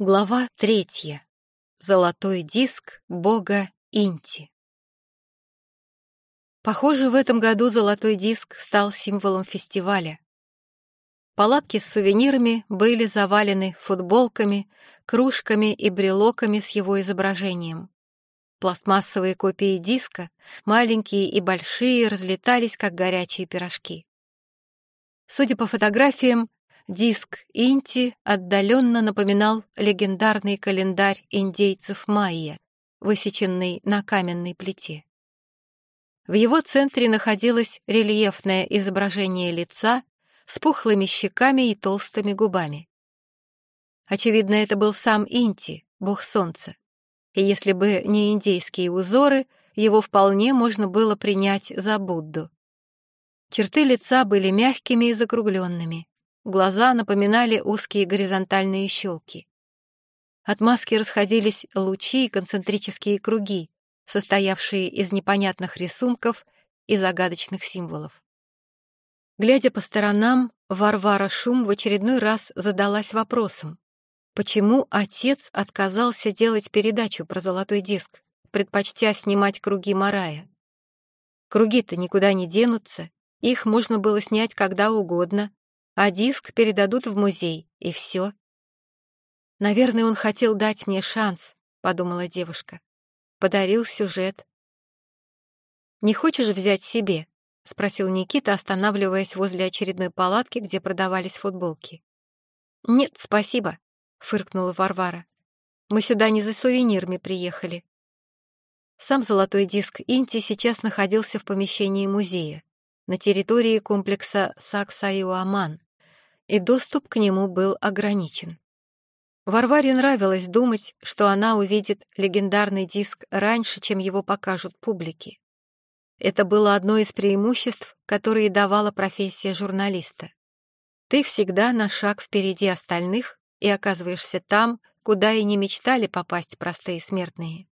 Глава третья. Золотой диск бога Инти. Похоже, в этом году золотой диск стал символом фестиваля. Палатки с сувенирами были завалены футболками, кружками и брелоками с его изображением. Пластмассовые копии диска, маленькие и большие, разлетались, как горячие пирожки. Судя по фотографиям, Диск Инти отдаленно напоминал легендарный календарь индейцев майя, высеченный на каменной плите. В его центре находилось рельефное изображение лица с пухлыми щеками и толстыми губами. Очевидно, это был сам Инти, бог солнца. И если бы не индейские узоры, его вполне можно было принять за Будду. Черты лица были мягкими и закругленными, Глаза напоминали узкие горизонтальные щелки. От маски расходились лучи и концентрические круги, состоявшие из непонятных рисунков и загадочных символов. Глядя по сторонам, Варвара Шум в очередной раз задалась вопросом, почему отец отказался делать передачу про золотой диск, предпочтя снимать круги Марая. Круги-то никуда не денутся, их можно было снять когда угодно, а диск передадут в музей, и все. «Наверное, он хотел дать мне шанс», — подумала девушка. Подарил сюжет. «Не хочешь взять себе?» — спросил Никита, останавливаясь возле очередной палатки, где продавались футболки. «Нет, спасибо», — фыркнула Варвара. «Мы сюда не за сувенирами приехали». Сам золотой диск Инти сейчас находился в помещении музея, на территории комплекса Саксаюаман, и доступ к нему был ограничен. Варваре нравилось думать, что она увидит легендарный диск раньше, чем его покажут публике. Это было одно из преимуществ, которые давала профессия журналиста. Ты всегда на шаг впереди остальных и оказываешься там, куда и не мечтали попасть простые смертные.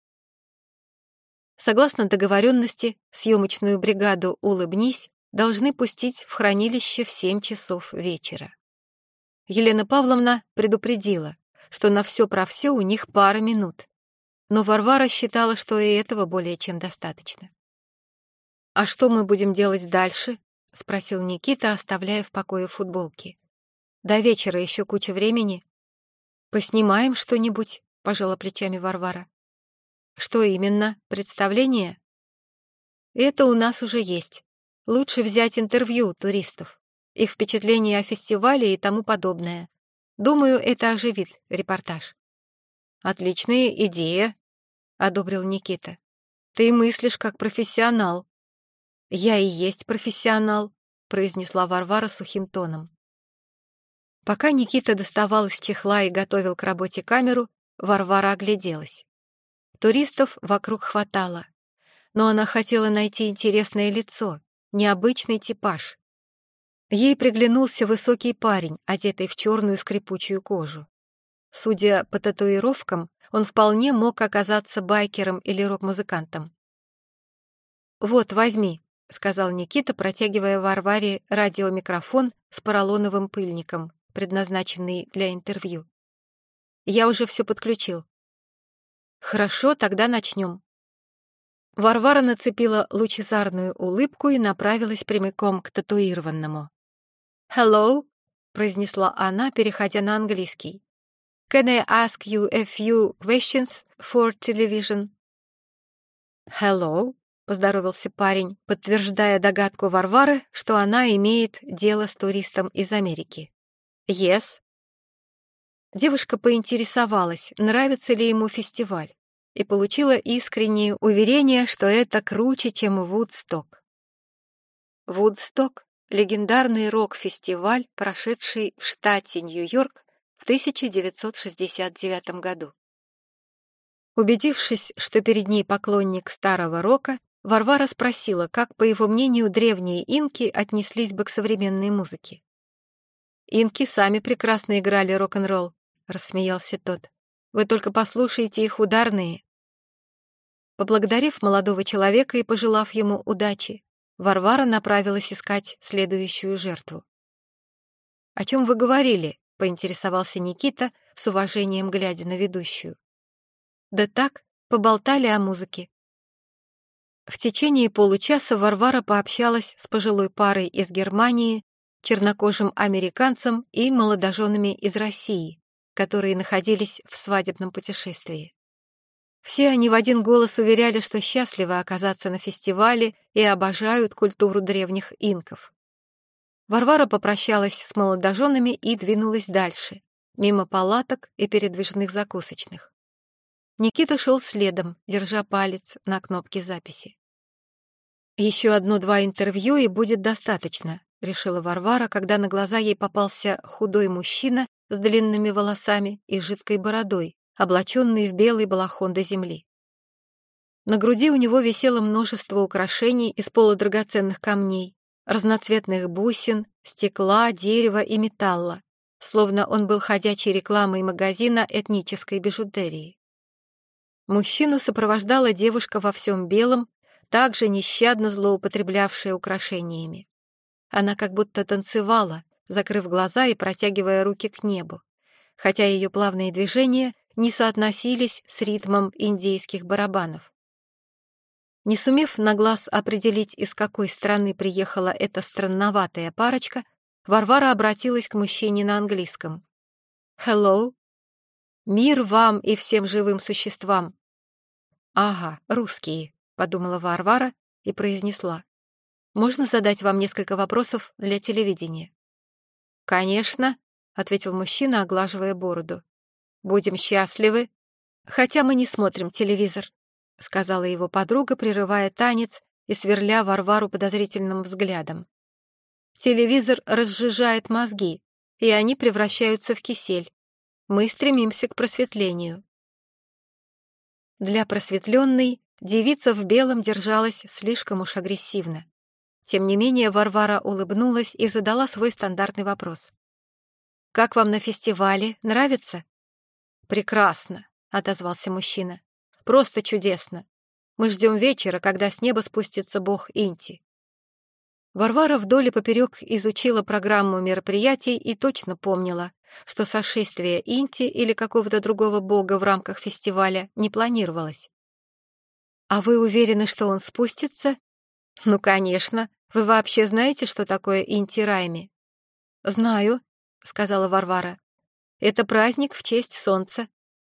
Согласно договоренности, съемочную бригаду «Улыбнись» должны пустить в хранилище в 7 часов вечера. Елена Павловна предупредила, что на все про все у них пара минут. Но Варвара считала, что и этого более чем достаточно. «А что мы будем делать дальше?» — спросил Никита, оставляя в покое футболки. «До вечера еще куча времени. Поснимаем что-нибудь», — пожала плечами Варвара. «Что именно? Представление?» «Это у нас уже есть. Лучше взять интервью туристов их впечатления о фестивале и тому подобное. Думаю, это оживит репортаж. «Отличная идея», — одобрил Никита. «Ты мыслишь как профессионал». «Я и есть профессионал», — произнесла Варвара сухим тоном. Пока Никита доставал из чехла и готовил к работе камеру, Варвара огляделась. Туристов вокруг хватало, но она хотела найти интересное лицо, необычный типаж. Ей приглянулся высокий парень, одетый в черную скрипучую кожу. Судя по татуировкам, он вполне мог оказаться байкером или рок-музыкантом. «Вот, возьми», — сказал Никита, протягивая Варваре радиомикрофон с поролоновым пыльником, предназначенный для интервью. «Я уже все подключил». «Хорошо, тогда начнем». Варвара нацепила лучезарную улыбку и направилась прямиком к татуированному. «Hello», — произнесла она, переходя на английский. «Can I ask you a few questions for television?» «Hello», — поздоровался парень, подтверждая догадку Варвары, что она имеет дело с туристом из Америки. «Yes». Девушка поинтересовалась, нравится ли ему фестиваль, и получила искреннее уверение, что это круче, чем Вудсток. Вудсток легендарный рок-фестиваль, прошедший в штате Нью-Йорк в 1969 году. Убедившись, что перед ней поклонник старого рока, Варвара спросила, как, по его мнению, древние инки отнеслись бы к современной музыке. «Инки сами прекрасно играли рок-н-ролл», — рассмеялся тот. «Вы только послушайте их ударные». Поблагодарив молодого человека и пожелав ему удачи, Варвара направилась искать следующую жертву. «О чем вы говорили?» — поинтересовался Никита, с уважением глядя на ведущую. «Да так, поболтали о музыке». В течение получаса Варвара пообщалась с пожилой парой из Германии, чернокожим американцем и молодоженами из России, которые находились в свадебном путешествии. Все они в один голос уверяли, что счастливы оказаться на фестивале и обожают культуру древних инков. Варвара попрощалась с молодоженами и двинулась дальше, мимо палаток и передвижных закусочных. Никита шел следом, держа палец на кнопке записи. «Еще одно-два интервью, и будет достаточно», — решила Варвара, когда на глаза ей попался худой мужчина с длинными волосами и жидкой бородой, облаченный в белый балахон до земли. На груди у него висело множество украшений из полудрагоценных камней, разноцветных бусин, стекла, дерева и металла, словно он был ходячей рекламой магазина этнической бижутерии. Мужчину сопровождала девушка во всем белом, также нещадно злоупотреблявшая украшениями. Она как будто танцевала, закрыв глаза и протягивая руки к небу, хотя ее плавные движения не соотносились с ритмом индейских барабанов. Не сумев на глаз определить, из какой страны приехала эта странноватая парочка, Варвара обратилась к мужчине на английском. «Hello? Мир вам и всем живым существам!» «Ага, русские», — подумала Варвара и произнесла. «Можно задать вам несколько вопросов для телевидения?» «Конечно», — ответил мужчина, оглаживая бороду. Будем счастливы. Хотя мы не смотрим телевизор, — сказала его подруга, прерывая танец и сверля Варвару подозрительным взглядом. Телевизор разжижает мозги, и они превращаются в кисель. Мы стремимся к просветлению. Для просветленной девица в белом держалась слишком уж агрессивно. Тем не менее Варвара улыбнулась и задала свой стандартный вопрос. «Как вам на фестивале? Нравится?» «Прекрасно», — отозвался мужчина. «Просто чудесно. Мы ждем вечера, когда с неба спустится бог Инти». Варвара вдоль и поперек изучила программу мероприятий и точно помнила, что сошествие Инти или какого-то другого бога в рамках фестиваля не планировалось. «А вы уверены, что он спустится?» «Ну, конечно. Вы вообще знаете, что такое Инти-Райми?» «Знаю», — сказала Варвара. Это праздник в честь солнца.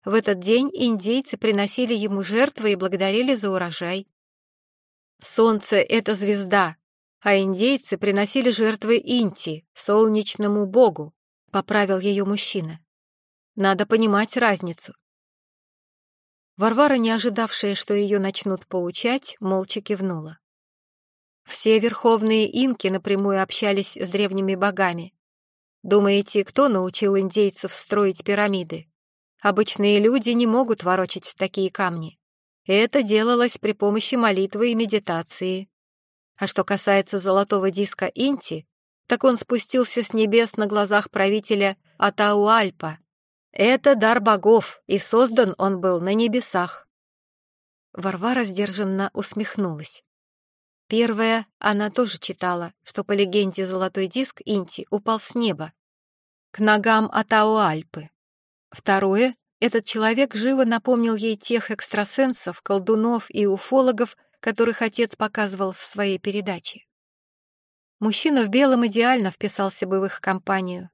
В этот день индейцы приносили ему жертвы и благодарили за урожай. Солнце — это звезда, а индейцы приносили жертвы Инти, солнечному богу, — поправил ее мужчина. Надо понимать разницу. Варвара, не ожидавшая, что ее начнут поучать, молча кивнула. Все верховные инки напрямую общались с древними богами, Думаете, кто научил индейцев строить пирамиды? Обычные люди не могут ворочать такие камни. Это делалось при помощи молитвы и медитации. А что касается золотого диска Инти, так он спустился с небес на глазах правителя Атауальпа. Это дар богов, и создан он был на небесах. Варвара сдержанно усмехнулась. Первое, она тоже читала, что по легенде золотой диск Инти упал с неба, к ногам Атауальпы. Второе, этот человек живо напомнил ей тех экстрасенсов, колдунов и уфологов, которых отец показывал в своей передаче. Мужчина в белом идеально вписался бы в их компанию.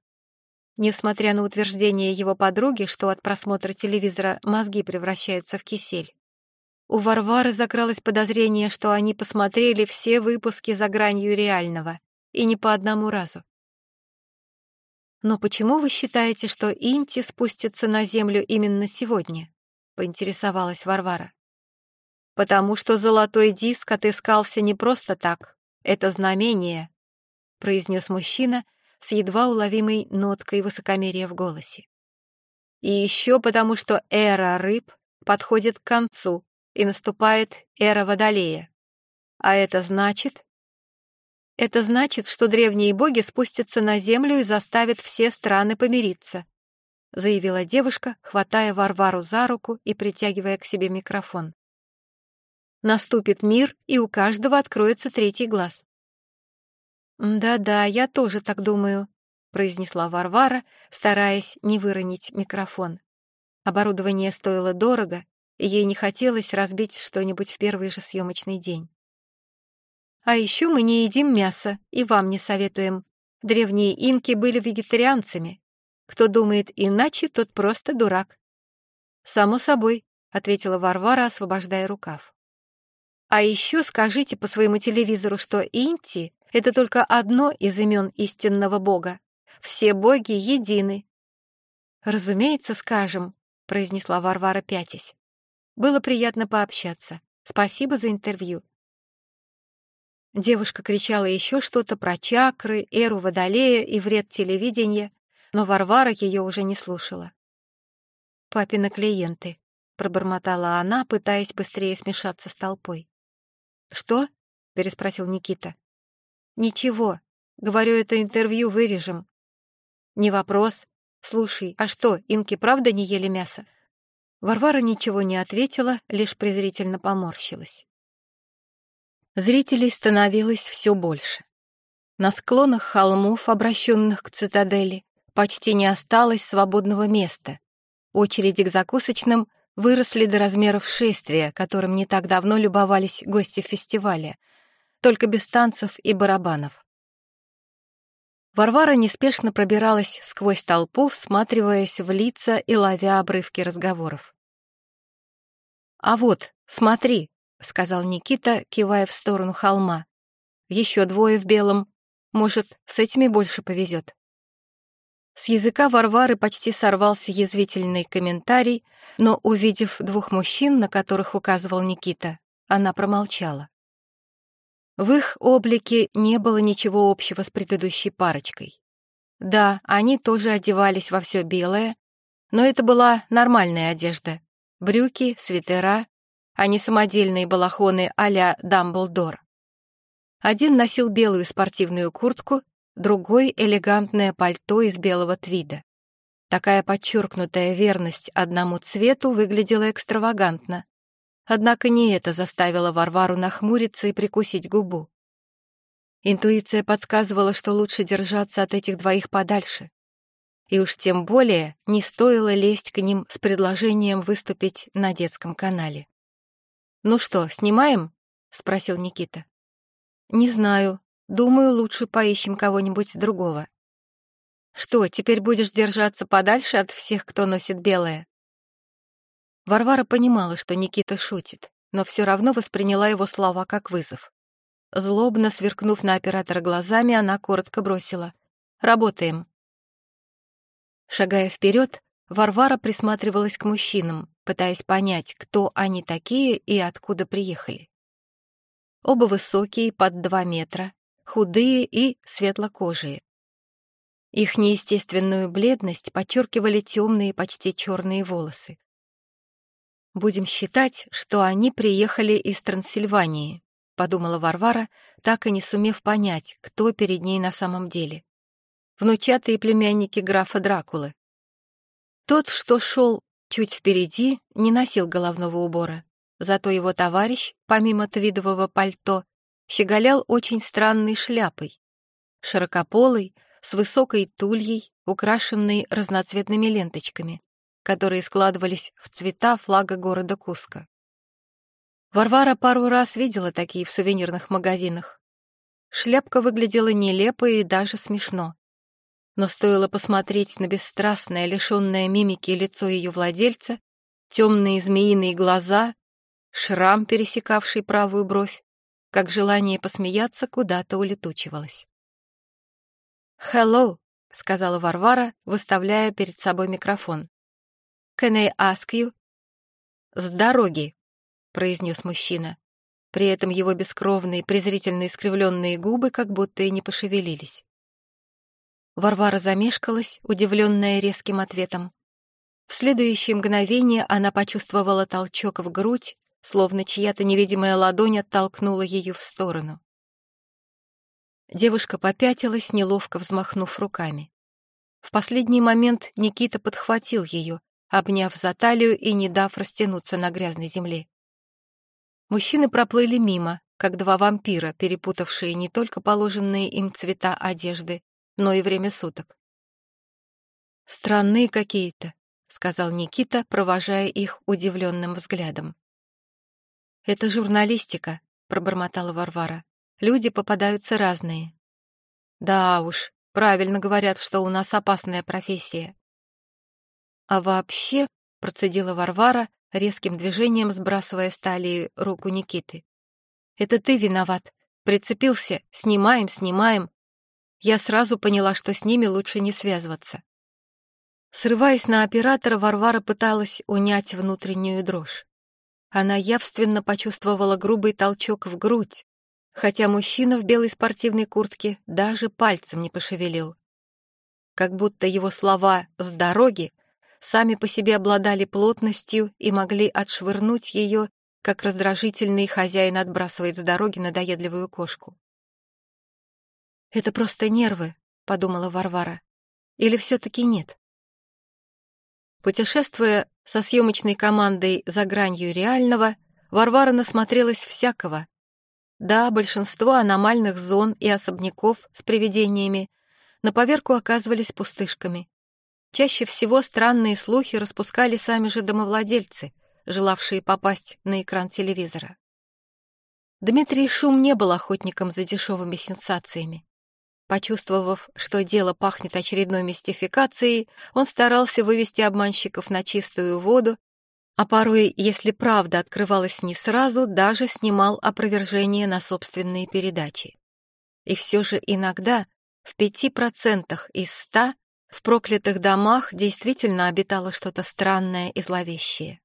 Несмотря на утверждение его подруги, что от просмотра телевизора мозги превращаются в кисель. У Варвары закралось подозрение, что они посмотрели все выпуски за гранью реального, и не по одному разу. «Но почему вы считаете, что Инти спустится на землю именно сегодня?» — поинтересовалась Варвара. «Потому что золотой диск отыскался не просто так. Это знамение», — произнес мужчина с едва уловимой ноткой высокомерия в голосе. «И еще потому, что эра рыб подходит к концу, и наступает эра Водолея. А это значит... Это значит, что древние боги спустятся на землю и заставят все страны помириться, заявила девушка, хватая Варвару за руку и притягивая к себе микрофон. Наступит мир, и у каждого откроется третий глаз. «Да-да, я тоже так думаю», произнесла Варвара, стараясь не выронить микрофон. Оборудование стоило дорого, и ей не хотелось разбить что-нибудь в первый же съемочный день. А еще мы не едим мясо, и вам не советуем. Древние инки были вегетарианцами. Кто думает иначе, тот просто дурак. Само собой, ответила Варвара, освобождая рукав. А еще скажите по своему телевизору, что Инти — это только одно из имен истинного бога. Все боги едины. Разумеется, скажем, произнесла Варвара пятясь. Было приятно пообщаться. Спасибо за интервью. Девушка кричала еще что-то про чакры, эру Водолея и вред телевидения, но Варвара ее уже не слушала. «Папины клиенты», — пробормотала она, пытаясь быстрее смешаться с толпой. «Что?» — переспросил Никита. «Ничего. Говорю, это интервью вырежем». «Не вопрос. Слушай, а что, инки правда не ели мясо?» Варвара ничего не ответила, лишь презрительно поморщилась. Зрителей становилось все больше. На склонах холмов, обращенных к цитадели, почти не осталось свободного места. Очереди к закусочным выросли до размеров шествия, которым не так давно любовались гости фестиваля, только без танцев и барабанов. Варвара неспешно пробиралась сквозь толпу, всматриваясь в лица и ловя обрывки разговоров. «А вот, смотри», — сказал Никита, кивая в сторону холма. «Еще двое в белом. Может, с этими больше повезет». С языка Варвары почти сорвался язвительный комментарий, но, увидев двух мужчин, на которых указывал Никита, она промолчала. В их облике не было ничего общего с предыдущей парочкой. Да, они тоже одевались во все белое, но это была нормальная одежда. Брюки, свитера, а не самодельные балахоны а-ля Дамблдор. Один носил белую спортивную куртку, другой — элегантное пальто из белого твида. Такая подчеркнутая верность одному цвету выглядела экстравагантно. Однако не это заставило Варвару нахмуриться и прикусить губу. Интуиция подсказывала, что лучше держаться от этих двоих подальше. И уж тем более не стоило лезть к ним с предложением выступить на детском канале. «Ну что, снимаем?» — спросил Никита. «Не знаю. Думаю, лучше поищем кого-нибудь другого». «Что, теперь будешь держаться подальше от всех, кто носит белое?» Варвара понимала, что Никита шутит, но все равно восприняла его слова как вызов. Злобно сверкнув на оператора глазами, она коротко бросила. «Работаем». Шагая вперед, Варвара присматривалась к мужчинам, пытаясь понять, кто они такие и откуда приехали. Оба высокие, под два метра, худые и светлокожие. Их неестественную бледность подчеркивали темные, почти черные волосы. «Будем считать, что они приехали из Трансильвании», — подумала Варвара, так и не сумев понять, кто перед ней на самом деле. Внучатые племянники графа Дракулы. Тот, что шел чуть впереди, не носил головного убора. Зато его товарищ, помимо твидового пальто, щеголял очень странной шляпой. Широкополой, с высокой тульей, украшенной разноцветными ленточками, которые складывались в цвета флага города Куска. Варвара пару раз видела такие в сувенирных магазинах. Шляпка выглядела нелепо и даже смешно. Но стоило посмотреть на бесстрастное, лишенное мимики лицо ее владельца, темные змеиные глаза, шрам, пересекавший правую бровь, как желание посмеяться куда-то улетучивалось. «Hello», — сказала Варвара, выставляя перед собой микрофон. «Can I ask you?» «С дороги», — произнес мужчина. При этом его бескровные, презрительно искривленные губы как будто и не пошевелились. Варвара замешкалась, удивленная резким ответом. В следующее мгновение она почувствовала толчок в грудь, словно чья-то невидимая ладонь оттолкнула ее в сторону. Девушка попятилась, неловко взмахнув руками. В последний момент Никита подхватил ее, обняв за талию и не дав растянуться на грязной земле. Мужчины проплыли мимо, как два вампира, перепутавшие не только положенные им цвета одежды, но и время суток. «Странные какие-то», — сказал Никита, провожая их удивленным взглядом. «Это журналистика», — пробормотала Варвара. «Люди попадаются разные». «Да уж, правильно говорят, что у нас опасная профессия». «А вообще», — процедила Варвара, резким движением сбрасывая с талии руку Никиты. «Это ты виноват. Прицепился. Снимаем, снимаем. Я сразу поняла, что с ними лучше не связываться». Срываясь на оператора, Варвара пыталась унять внутреннюю дрожь. Она явственно почувствовала грубый толчок в грудь, хотя мужчина в белой спортивной куртке даже пальцем не пошевелил. Как будто его слова «с дороги» сами по себе обладали плотностью и могли отшвырнуть ее, как раздражительный хозяин отбрасывает с дороги надоедливую кошку. «Это просто нервы», — подумала Варвара. «Или все-таки нет?» Путешествуя со съемочной командой за гранью реального, Варвара насмотрелась всякого. Да, большинство аномальных зон и особняков с привидениями на поверку оказывались пустышками. Чаще всего странные слухи распускали сами же домовладельцы, желавшие попасть на экран телевизора. Дмитрий Шум не был охотником за дешевыми сенсациями. Почувствовав, что дело пахнет очередной мистификацией, он старался вывести обманщиков на чистую воду, а порой, если правда открывалась не сразу, даже снимал опровержение на собственные передачи. И все же иногда, в пяти процентах из ста, в проклятых домах действительно обитало что-то странное и зловещее.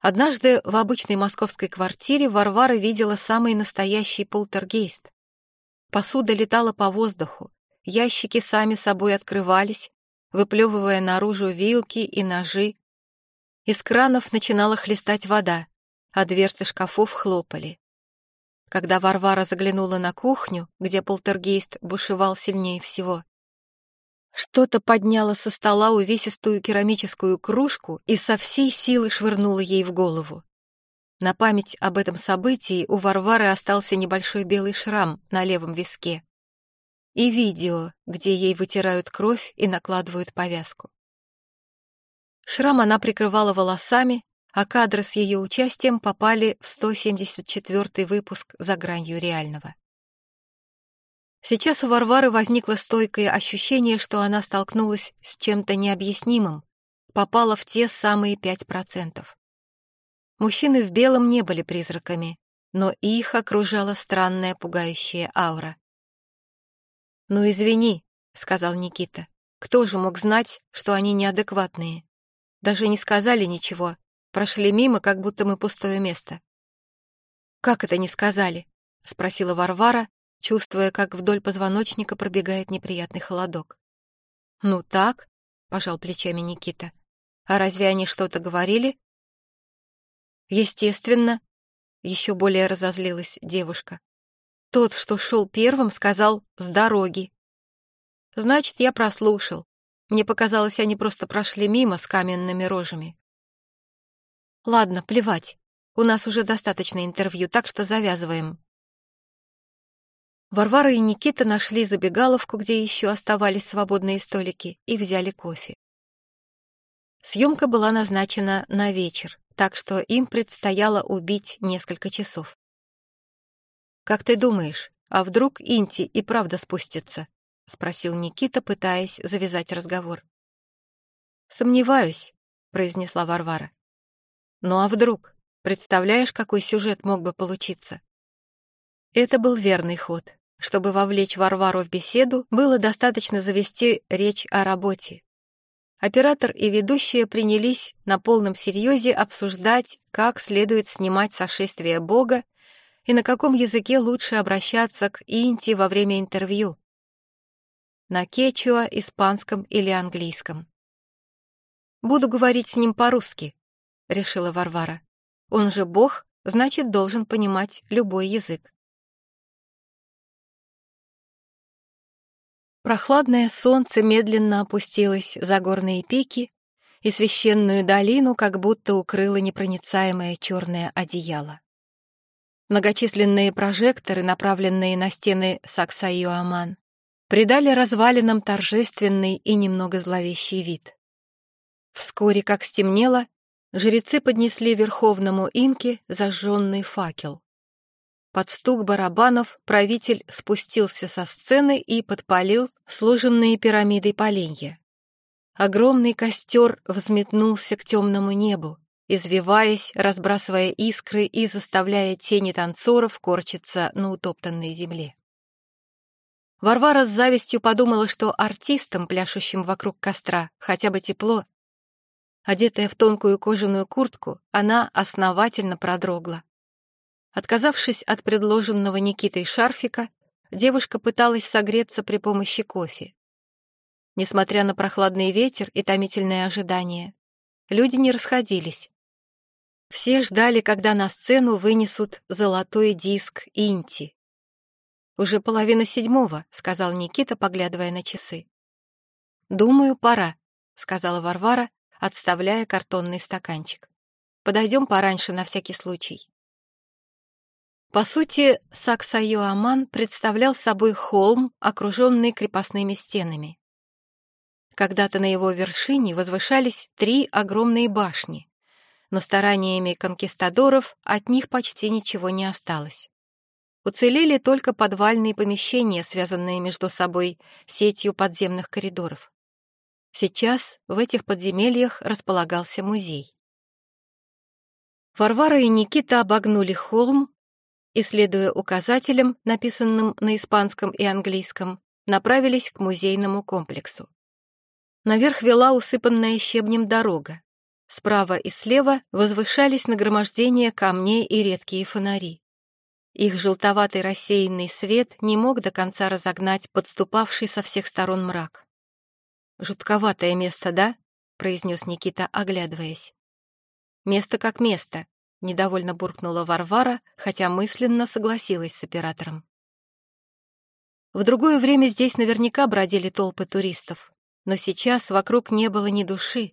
Однажды в обычной московской квартире Варвара видела самый настоящий полтергейст. Посуда летала по воздуху, ящики сами собой открывались, выплевывая наружу вилки и ножи. Из кранов начинала хлестать вода, а дверцы шкафов хлопали. Когда Варвара заглянула на кухню, где полтергейст бушевал сильнее всего, что-то подняло со стола увесистую керамическую кружку и со всей силы швырнуло ей в голову. На память об этом событии у Варвары остался небольшой белый шрам на левом виске. И видео, где ей вытирают кровь и накладывают повязку. Шрам она прикрывала волосами, а кадры с ее участием попали в 174 выпуск «За гранью реального». Сейчас у Варвары возникло стойкое ощущение, что она столкнулась с чем-то необъяснимым, попала в те самые пять процентов. Мужчины в белом не были призраками, но их окружала странная пугающая аура. «Ну, извини», — сказал Никита. «Кто же мог знать, что они неадекватные? Даже не сказали ничего, прошли мимо, как будто мы пустое место». «Как это не сказали?» — спросила Варвара, чувствуя, как вдоль позвоночника пробегает неприятный холодок. «Ну так», — пожал плечами Никита. «А разве они что-то говорили?» Естественно, еще более разозлилась девушка. Тот, что шел первым, сказал «с дороги». Значит, я прослушал. Мне показалось, они просто прошли мимо с каменными рожами. Ладно, плевать. У нас уже достаточно интервью, так что завязываем. Варвара и Никита нашли забегаловку, где еще оставались свободные столики, и взяли кофе. Съемка была назначена на вечер, так что им предстояло убить несколько часов. «Как ты думаешь, а вдруг Инти и правда спустится?» — спросил Никита, пытаясь завязать разговор. «Сомневаюсь», — произнесла Варвара. «Ну а вдруг? Представляешь, какой сюжет мог бы получиться?» Это был верный ход. Чтобы вовлечь Варвару в беседу, было достаточно завести речь о работе, Оператор и ведущие принялись на полном серьезе обсуждать, как следует снимать сошествие Бога и на каком языке лучше обращаться к Инти во время интервью. На кечуа, испанском или английском. «Буду говорить с ним по-русски», — решила Варвара. «Он же Бог, значит, должен понимать любой язык». Прохладное солнце медленно опустилось за горные пики, и священную долину как будто укрыло непроницаемое черное одеяло. Многочисленные прожекторы, направленные на стены Саксайоаман, придали развалинам торжественный и немного зловещий вид. Вскоре, как стемнело, жрецы поднесли верховному инке зажженный факел. Под стук барабанов правитель спустился со сцены и подпалил сложенные пирамидой поленья. Огромный костер взметнулся к темному небу, извиваясь, разбрасывая искры и заставляя тени танцоров корчиться на утоптанной земле. Варвара с завистью подумала, что артистам, пляшущим вокруг костра, хотя бы тепло. Одетая в тонкую кожаную куртку, она основательно продрогла. Отказавшись от предложенного Никитой шарфика, девушка пыталась согреться при помощи кофе. Несмотря на прохладный ветер и томительное ожидание, люди не расходились. Все ждали, когда на сцену вынесут золотой диск Инти. «Уже половина седьмого», — сказал Никита, поглядывая на часы. «Думаю, пора», — сказала Варвара, отставляя картонный стаканчик. «Подойдем пораньше на всякий случай». По сути, Саксайо-Аман представлял собой холм, окруженный крепостными стенами. Когда-то на его вершине возвышались три огромные башни, но стараниями конкистадоров от них почти ничего не осталось. Уцелели только подвальные помещения, связанные между собой сетью подземных коридоров. Сейчас в этих подземельях располагался музей. Варвара и Никита обогнули холм и, следуя указателям, написанным на испанском и английском, направились к музейному комплексу. Наверх вела усыпанная щебнем дорога. Справа и слева возвышались нагромождения камней и редкие фонари. Их желтоватый рассеянный свет не мог до конца разогнать подступавший со всех сторон мрак. «Жутковатое место, да?» — произнес Никита, оглядываясь. «Место как место», — недовольно буркнула Варвара, хотя мысленно согласилась с оператором. В другое время здесь наверняка бродили толпы туристов, но сейчас вокруг не было ни души,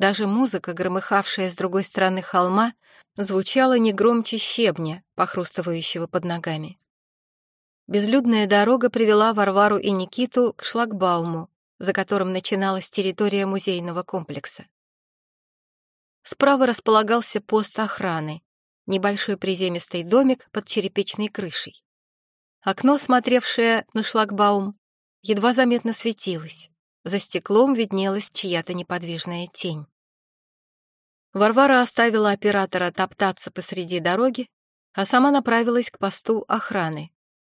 даже музыка, громыхавшая с другой стороны холма, звучала не громче щебня, похрустывающего под ногами. Безлюдная дорога привела Варвару и Никиту к шлагбауму, за которым начиналась территория музейного комплекса. Справа располагался пост охраны, небольшой приземистый домик под черепичной крышей. Окно, смотревшее на шлагбаум, едва заметно светилось. За стеклом виднелась чья-то неподвижная тень. Варвара оставила оператора топтаться посреди дороги, а сама направилась к посту охраны,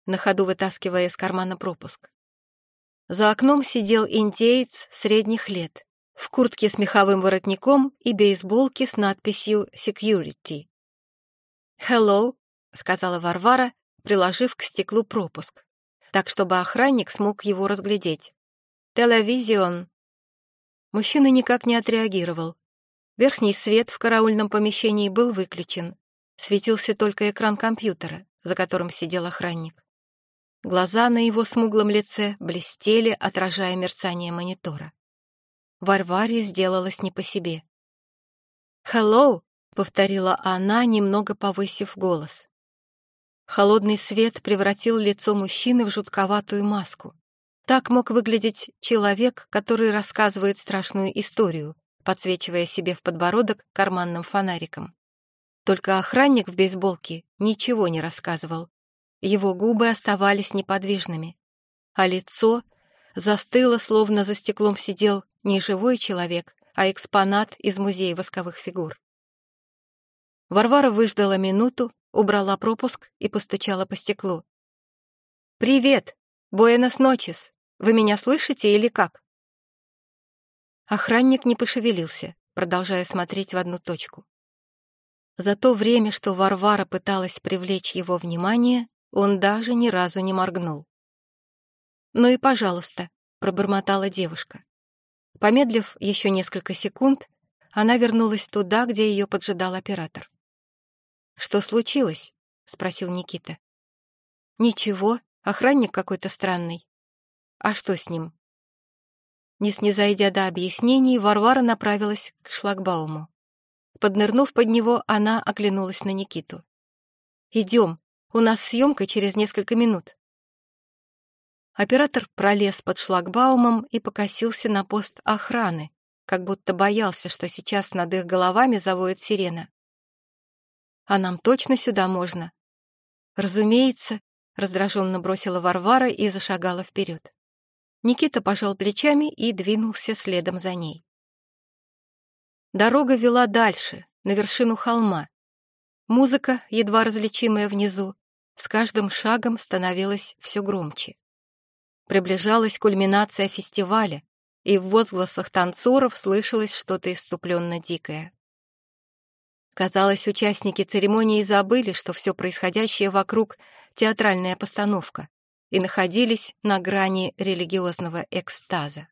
на ходу вытаскивая из кармана пропуск. За окном сидел индеец средних лет, в куртке с меховым воротником и бейсболке с надписью «Security». «Hello», — сказала Варвара, приложив к стеклу пропуск, так чтобы охранник смог его разглядеть. «Телевизион». Мужчина никак не отреагировал. Верхний свет в караульном помещении был выключен. Светился только экран компьютера, за которым сидел охранник. Глаза на его смуглом лице блестели, отражая мерцание монитора. Варваре сделалось не по себе. «Hello!» — повторила она, немного повысив голос. Холодный свет превратил лицо мужчины в жутковатую маску. Так мог выглядеть человек, который рассказывает страшную историю, подсвечивая себе в подбородок карманным фонариком. Только охранник в бейсболке ничего не рассказывал. Его губы оставались неподвижными, а лицо застыло, словно за стеклом сидел не живой человек, а экспонат из музея восковых фигур. Варвара выждала минуту, убрала пропуск и постучала по стеклу. «Привет! Буэнос ночес! Вы меня слышите или как?» Охранник не пошевелился, продолжая смотреть в одну точку. За то время, что Варвара пыталась привлечь его внимание, он даже ни разу не моргнул. «Ну и пожалуйста», — пробормотала девушка. Помедлив еще несколько секунд, она вернулась туда, где ее поджидал оператор. «Что случилось?» — спросил Никита. «Ничего, охранник какой-то странный. А что с ним? Не снизойдя до объяснений, Варвара направилась к шлагбауму. Поднырнув под него, она оглянулась на Никиту. «Идем, у нас съемка через несколько минут». Оператор пролез под шлагбаумом и покосился на пост охраны, как будто боялся, что сейчас над их головами завоет сирена. «А нам точно сюда можно?» «Разумеется», — раздраженно бросила Варвара и зашагала вперед. Никита пожал плечами и двинулся следом за ней. Дорога вела дальше, на вершину холма. Музыка, едва различимая внизу, с каждым шагом становилась все громче. Приближалась кульминация фестиваля, и в возгласах танцоров слышалось что-то иступленно дикое. Казалось, участники церемонии забыли, что все происходящее вокруг — театральная постановка, и находились на грани религиозного экстаза.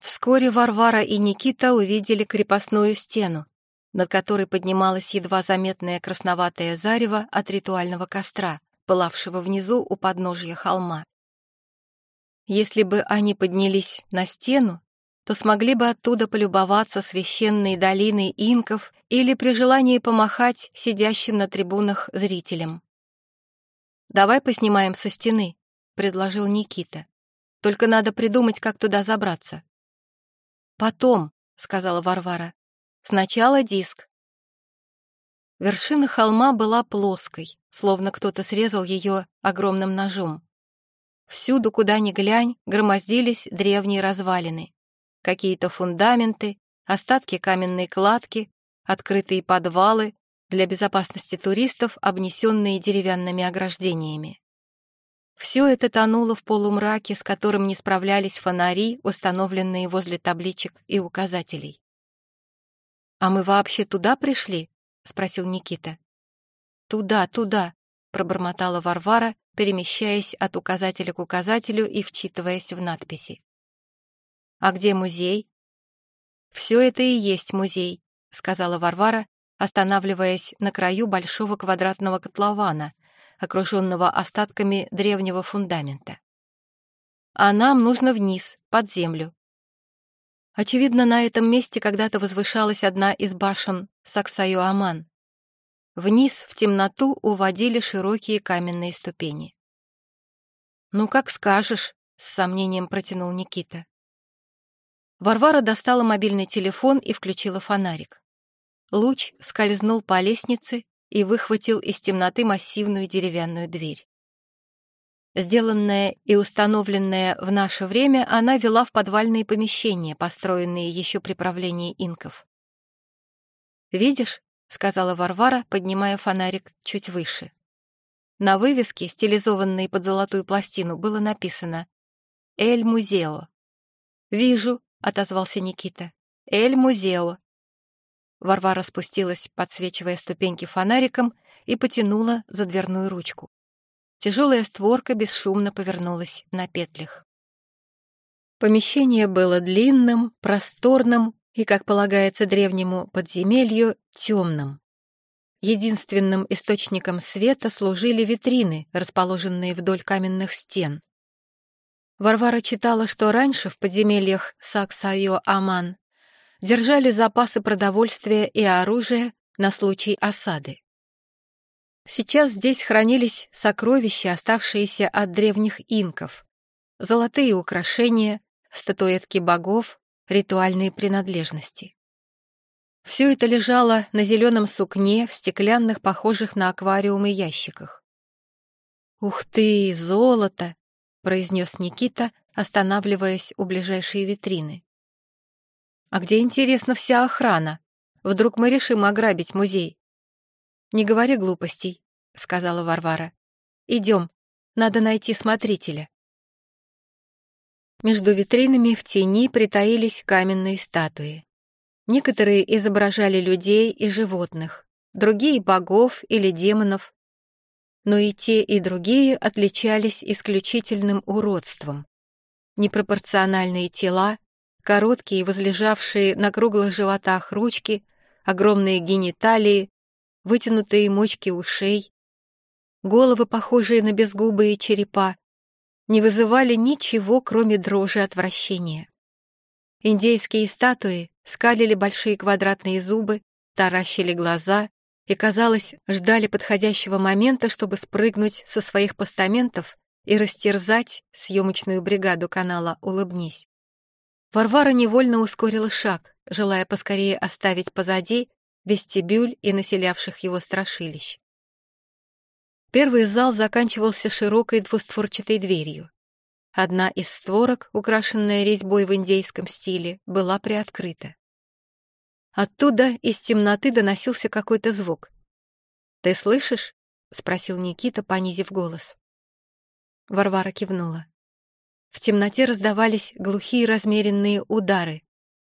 Вскоре Варвара и Никита увидели крепостную стену, над которой поднималось едва заметное красноватое зарево от ритуального костра, пылавшего внизу у подножия холма. Если бы они поднялись на стену, то смогли бы оттуда полюбоваться священной долиной инков или при желании помахать сидящим на трибунах зрителям. «Давай поснимаем со стены», — предложил Никита. «Только надо придумать, как туда забраться». «Потом», — сказала Варвара. «Сначала диск». Вершина холма была плоской, словно кто-то срезал ее огромным ножом. Всюду, куда ни глянь, громоздились древние развалины. Какие-то фундаменты, остатки каменной кладки, открытые подвалы, для безопасности туристов, обнесенные деревянными ограждениями. Все это тонуло в полумраке, с которым не справлялись фонари, установленные возле табличек и указателей. «А мы вообще туда пришли?» — спросил Никита. «Туда, туда», — пробормотала Варвара перемещаясь от указателя к указателю и вчитываясь в надписи. «А где музей?» «Все это и есть музей», — сказала Варвара, останавливаясь на краю большого квадратного котлована, окруженного остатками древнего фундамента. «А нам нужно вниз, под землю». Очевидно, на этом месте когда-то возвышалась одна из башен Саксайо-Аман, Вниз, в темноту, уводили широкие каменные ступени. «Ну, как скажешь», — с сомнением протянул Никита. Варвара достала мобильный телефон и включила фонарик. Луч скользнул по лестнице и выхватил из темноты массивную деревянную дверь. Сделанная и установленная в наше время, она вела в подвальные помещения, построенные еще при правлении инков. «Видишь?» — сказала Варвара, поднимая фонарик чуть выше. На вывеске, стилизованной под золотую пластину, было написано «Эль Музео». «Вижу», — отозвался Никита. «Эль Музео». Варвара спустилась, подсвечивая ступеньки фонариком, и потянула за дверную ручку. Тяжелая створка бесшумно повернулась на петлях. Помещение было длинным, просторным и, как полагается древнему подземелью, темным. Единственным источником света служили витрины, расположенные вдоль каменных стен. Варвара читала, что раньше в подземельях Саксайо-Аман держали запасы продовольствия и оружия на случай осады. Сейчас здесь хранились сокровища, оставшиеся от древних инков, золотые украшения, статуэтки богов, ритуальные принадлежности. Все это лежало на зеленом сукне в стеклянных, похожих на аквариумы ящиках. «Ух ты, золото!» — произнес Никита, останавливаясь у ближайшей витрины. «А где, интересно, вся охрана? Вдруг мы решим ограбить музей?» «Не говори глупостей», — сказала Варвара. «Идем, надо найти смотрителя». Между витринами в тени притаились каменные статуи. Некоторые изображали людей и животных, другие — богов или демонов. Но и те, и другие отличались исключительным уродством. Непропорциональные тела, короткие, возлежавшие на круглых животах ручки, огромные гениталии, вытянутые мочки ушей, головы, похожие на безгубые черепа, не вызывали ничего, кроме дрожи отвращения. Индейские статуи скалили большие квадратные зубы, таращили глаза и, казалось, ждали подходящего момента, чтобы спрыгнуть со своих постаментов и растерзать съемочную бригаду канала «Улыбнись». Варвара невольно ускорила шаг, желая поскорее оставить позади вестибюль и населявших его страшилищ. Первый зал заканчивался широкой двустворчатой дверью. Одна из створок, украшенная резьбой в индейском стиле, была приоткрыта. Оттуда из темноты доносился какой-то звук. «Ты слышишь?» — спросил Никита, понизив голос. Варвара кивнула. В темноте раздавались глухие размеренные удары.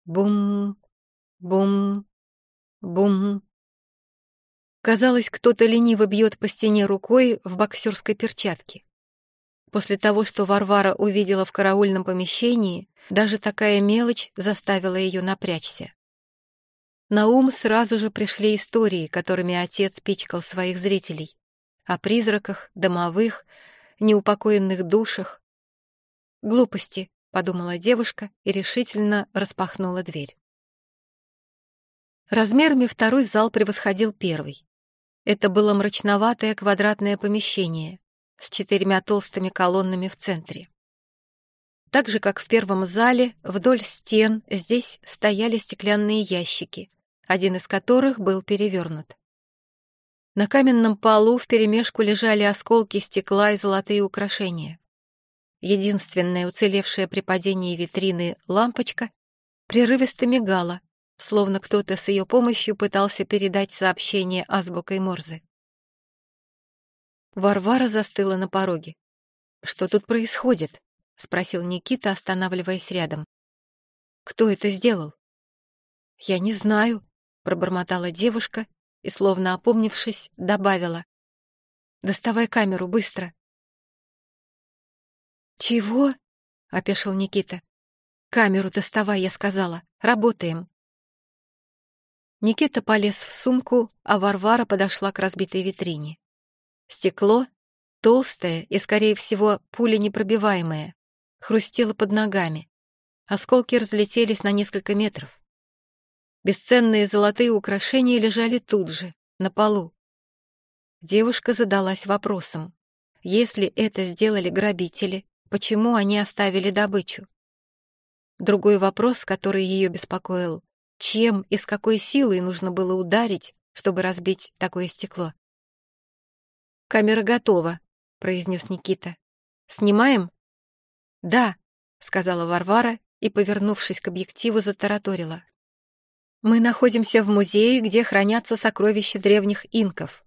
Бум, бум, бум. Казалось, кто-то лениво бьет по стене рукой в боксерской перчатке. После того, что Варвара увидела в караульном помещении, даже такая мелочь заставила ее напрячься. На ум сразу же пришли истории, которыми отец пичкал своих зрителей. О призраках, домовых, неупокоенных душах. «Глупости», — подумала девушка и решительно распахнула дверь. Размерами второй зал превосходил первый. Это было мрачноватое квадратное помещение с четырьмя толстыми колоннами в центре. Так же, как в первом зале, вдоль стен здесь стояли стеклянные ящики, один из которых был перевернут. На каменном полу вперемешку лежали осколки стекла и золотые украшения. Единственная уцелевшая при падении витрины лампочка прерывисто мигала, словно кто-то с ее помощью пытался передать сообщение азбукой Морзе. Варвара застыла на пороге. «Что тут происходит?» — спросил Никита, останавливаясь рядом. «Кто это сделал?» «Я не знаю», — пробормотала девушка и, словно опомнившись, добавила. «Доставай камеру, быстро!» «Чего?» — опешил Никита. «Камеру доставай, я сказала. Работаем». Никита полез в сумку, а Варвара подошла к разбитой витрине. Стекло, толстое и, скорее всего, пуленепробиваемое, хрустело под ногами. Осколки разлетелись на несколько метров. Бесценные золотые украшения лежали тут же, на полу. Девушка задалась вопросом. Если это сделали грабители, почему они оставили добычу? Другой вопрос, который ее беспокоил, чем и с какой силой нужно было ударить, чтобы разбить такое стекло? «Камера готова», — произнес Никита. «Снимаем?» «Да», — сказала Варвара и, повернувшись к объективу, затараторила. Мы находимся в музее, где хранятся сокровища древних инков.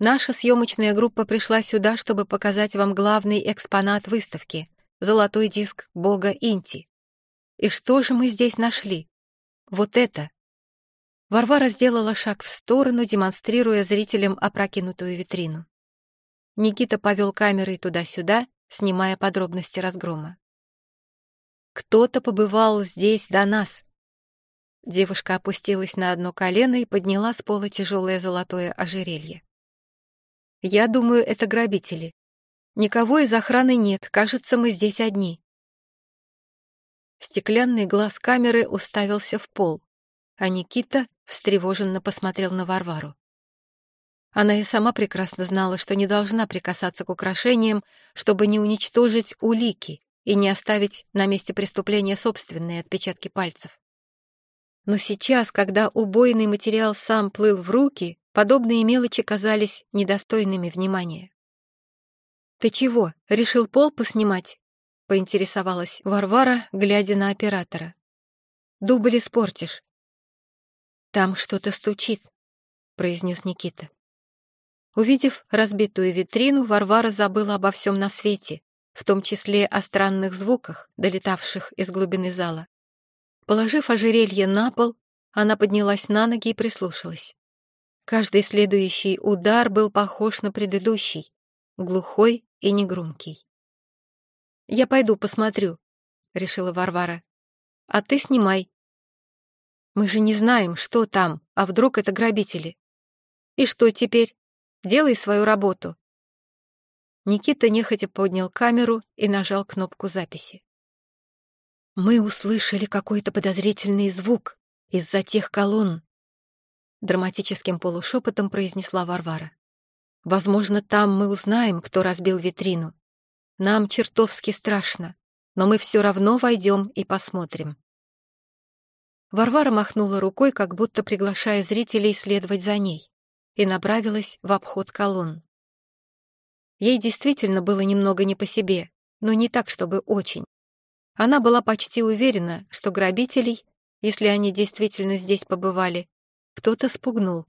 Наша съемочная группа пришла сюда, чтобы показать вам главный экспонат выставки — золотой диск бога Инти. И что же мы здесь нашли? Вот это. Варвара сделала шаг в сторону, демонстрируя зрителям опрокинутую витрину. Никита повел камерой туда-сюда, снимая подробности разгрома. Кто-то побывал здесь до нас, Девушка опустилась на одно колено и подняла с пола тяжелое золотое ожерелье. «Я думаю, это грабители. Никого из охраны нет, кажется, мы здесь одни». Стеклянный глаз камеры уставился в пол, а Никита встревоженно посмотрел на Варвару. Она и сама прекрасно знала, что не должна прикасаться к украшениям, чтобы не уничтожить улики и не оставить на месте преступления собственные отпечатки пальцев. Но сейчас, когда убойный материал сам плыл в руки, подобные мелочи казались недостойными внимания. «Ты чего, решил пол поснимать?» — поинтересовалась Варвара, глядя на оператора. «Дубль испортишь». «Там что-то стучит», — произнес Никита. Увидев разбитую витрину, Варвара забыла обо всем на свете, в том числе о странных звуках, долетавших из глубины зала. Положив ожерелье на пол, она поднялась на ноги и прислушалась. Каждый следующий удар был похож на предыдущий, глухой и негромкий. «Я пойду посмотрю», — решила Варвара. «А ты снимай». «Мы же не знаем, что там, а вдруг это грабители». «И что теперь? Делай свою работу». Никита нехотя поднял камеру и нажал кнопку записи. Мы услышали какой-то подозрительный звук из-за тех колонн. Драматическим полушепотом произнесла Варвара. Возможно, там мы узнаем, кто разбил витрину. Нам чертовски страшно, но мы все равно войдем и посмотрим». Варвара махнула рукой, как будто приглашая зрителей следовать за ней, и направилась в обход колонн. Ей действительно было немного не по себе, но не так, чтобы очень. Она была почти уверена, что грабителей, если они действительно здесь побывали, кто-то спугнул.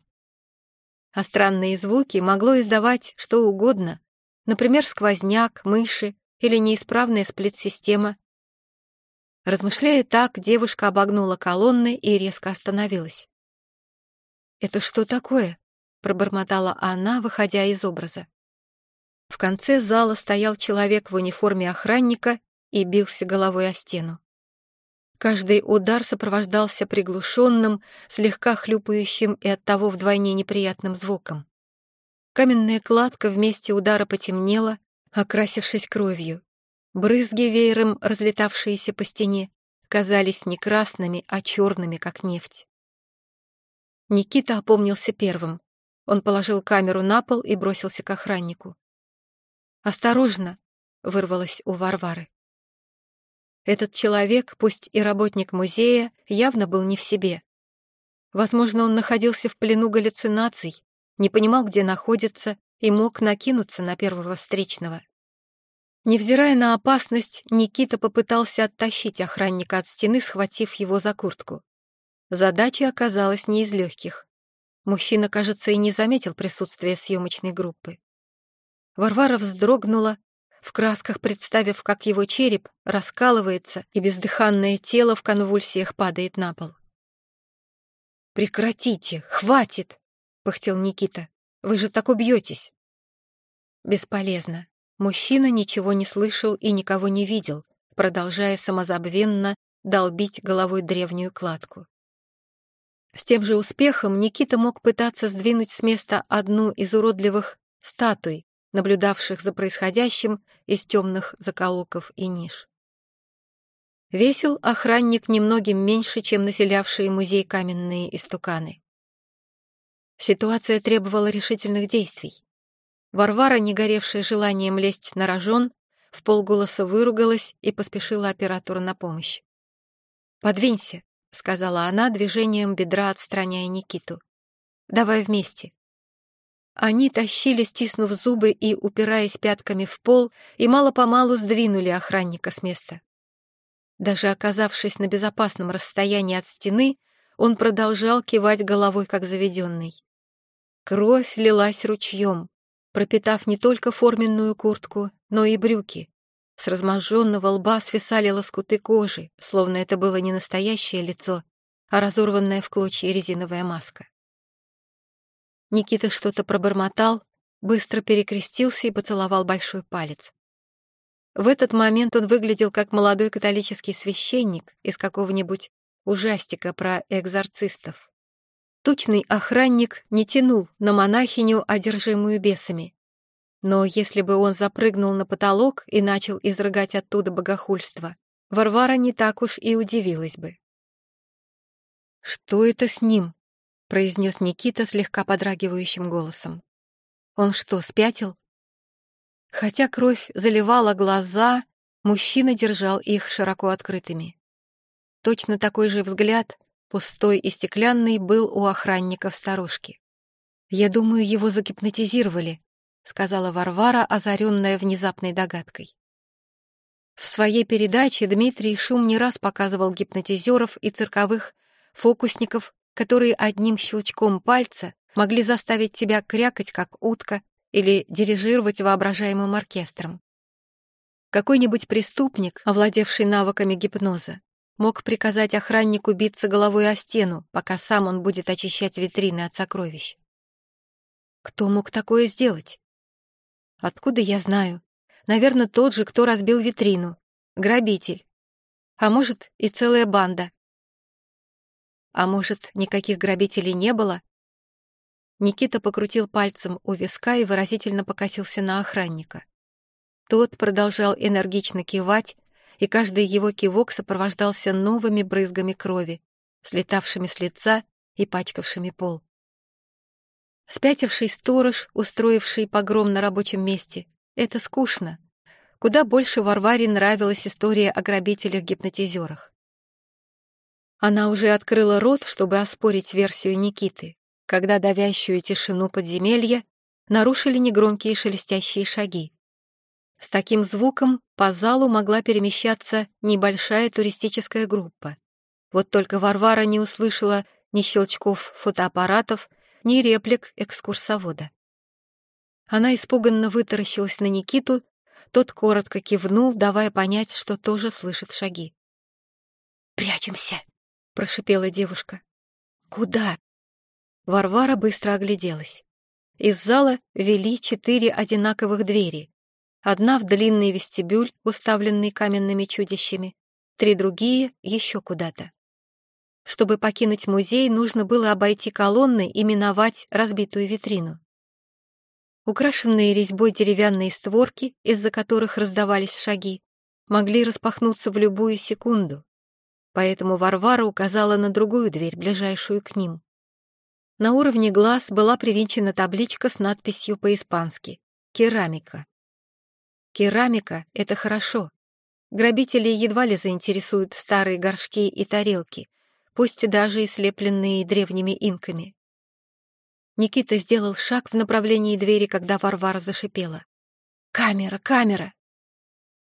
А странные звуки могло издавать что угодно, например, сквозняк, мыши или неисправная сплит-система. Размышляя так, девушка обогнула колонны и резко остановилась. «Это что такое?» — пробормотала она, выходя из образа. В конце зала стоял человек в униформе охранника и бился головой о стену. Каждый удар сопровождался приглушенным, слегка хлюпающим и оттого вдвойне неприятным звуком. Каменная кладка вместе удара потемнела, окрасившись кровью. Брызги веером, разлетавшиеся по стене, казались не красными, а черными, как нефть. Никита опомнился первым. Он положил камеру на пол и бросился к охраннику. «Осторожно!» — вырвалось у Варвары. Этот человек, пусть и работник музея, явно был не в себе. Возможно, он находился в плену галлюцинаций, не понимал, где находится, и мог накинуться на первого встречного. Невзирая на опасность, Никита попытался оттащить охранника от стены, схватив его за куртку. Задача оказалась не из легких. Мужчина, кажется, и не заметил присутствия съемочной группы. Варвара вздрогнула, в красках представив, как его череп раскалывается и бездыханное тело в конвульсиях падает на пол. «Прекратите! Хватит!» — пыхтел Никита. «Вы же так убьетесь!» Бесполезно. Мужчина ничего не слышал и никого не видел, продолжая самозабвенно долбить головой древнюю кладку. С тем же успехом Никита мог пытаться сдвинуть с места одну из уродливых статуй, наблюдавших за происходящим из темных закоулков и ниш. Весил охранник немногим меньше, чем населявшие музей каменные истуканы. Ситуация требовала решительных действий. Варвара, не горевшая желанием лезть на рожон, в полголоса выругалась и поспешила оператору на помощь. «Подвинься», — сказала она, движением бедра отстраняя Никиту. «Давай вместе». Они тащили, стиснув зубы и упираясь пятками в пол, и мало-помалу сдвинули охранника с места. Даже оказавшись на безопасном расстоянии от стены, он продолжал кивать головой, как заведенный. Кровь лилась ручьем, пропитав не только форменную куртку, но и брюки. С разможженного лба свисали лоскуты кожи, словно это было не настоящее лицо, а разорванная в клочья резиновая маска. Никита что-то пробормотал, быстро перекрестился и поцеловал большой палец. В этот момент он выглядел как молодой католический священник из какого-нибудь ужастика про экзорцистов. Тучный охранник не тянул на монахиню, одержимую бесами. Но если бы он запрыгнул на потолок и начал изрыгать оттуда богохульство, Варвара не так уж и удивилась бы. «Что это с ним?» — произнес Никита слегка подрагивающим голосом. «Он что, спятил?» Хотя кровь заливала глаза, мужчина держал их широко открытыми. Точно такой же взгляд, пустой и стеклянный, был у охранников старушки. «Я думаю, его загипнотизировали», — сказала Варвара, озаренная внезапной догадкой. В своей передаче Дмитрий Шум не раз показывал гипнотизеров и цирковых фокусников которые одним щелчком пальца могли заставить тебя крякать, как утка, или дирижировать воображаемым оркестром. Какой-нибудь преступник, овладевший навыками гипноза, мог приказать охраннику биться головой о стену, пока сам он будет очищать витрины от сокровищ. Кто мог такое сделать? Откуда я знаю? Наверное, тот же, кто разбил витрину. Грабитель. А может, и целая банда. А может, никаких грабителей не было? Никита покрутил пальцем у виска и выразительно покосился на охранника. Тот продолжал энергично кивать, и каждый его кивок сопровождался новыми брызгами крови, слетавшими с лица и пачкавшими пол. Спятивший сторож, устроивший погром на рабочем месте, это скучно. Куда больше Варваре нравилась история о грабителях-гипнотизерах. Она уже открыла рот, чтобы оспорить версию Никиты, когда давящую тишину подземелья нарушили негромкие шелестящие шаги. С таким звуком по залу могла перемещаться небольшая туристическая группа. Вот только Варвара не услышала ни щелчков фотоаппаратов, ни реплик экскурсовода. Она испуганно вытаращилась на Никиту, тот коротко кивнул, давая понять, что тоже слышит шаги. «Прячемся!» — прошипела девушка. «Куда?» Варвара быстро огляделась. Из зала вели четыре одинаковых двери. Одна в длинный вестибюль, уставленный каменными чудищами, три другие еще куда-то. Чтобы покинуть музей, нужно было обойти колонны и миновать разбитую витрину. Украшенные резьбой деревянные створки, из-за которых раздавались шаги, могли распахнуться в любую секунду, поэтому Варвара указала на другую дверь, ближайшую к ним. На уровне глаз была привинчена табличка с надписью по-испански «Керамика». Керамика — это хорошо. Грабители едва ли заинтересуют старые горшки и тарелки, пусть даже и слепленные древними инками. Никита сделал шаг в направлении двери, когда Варвара зашипела. «Камера! Камера!»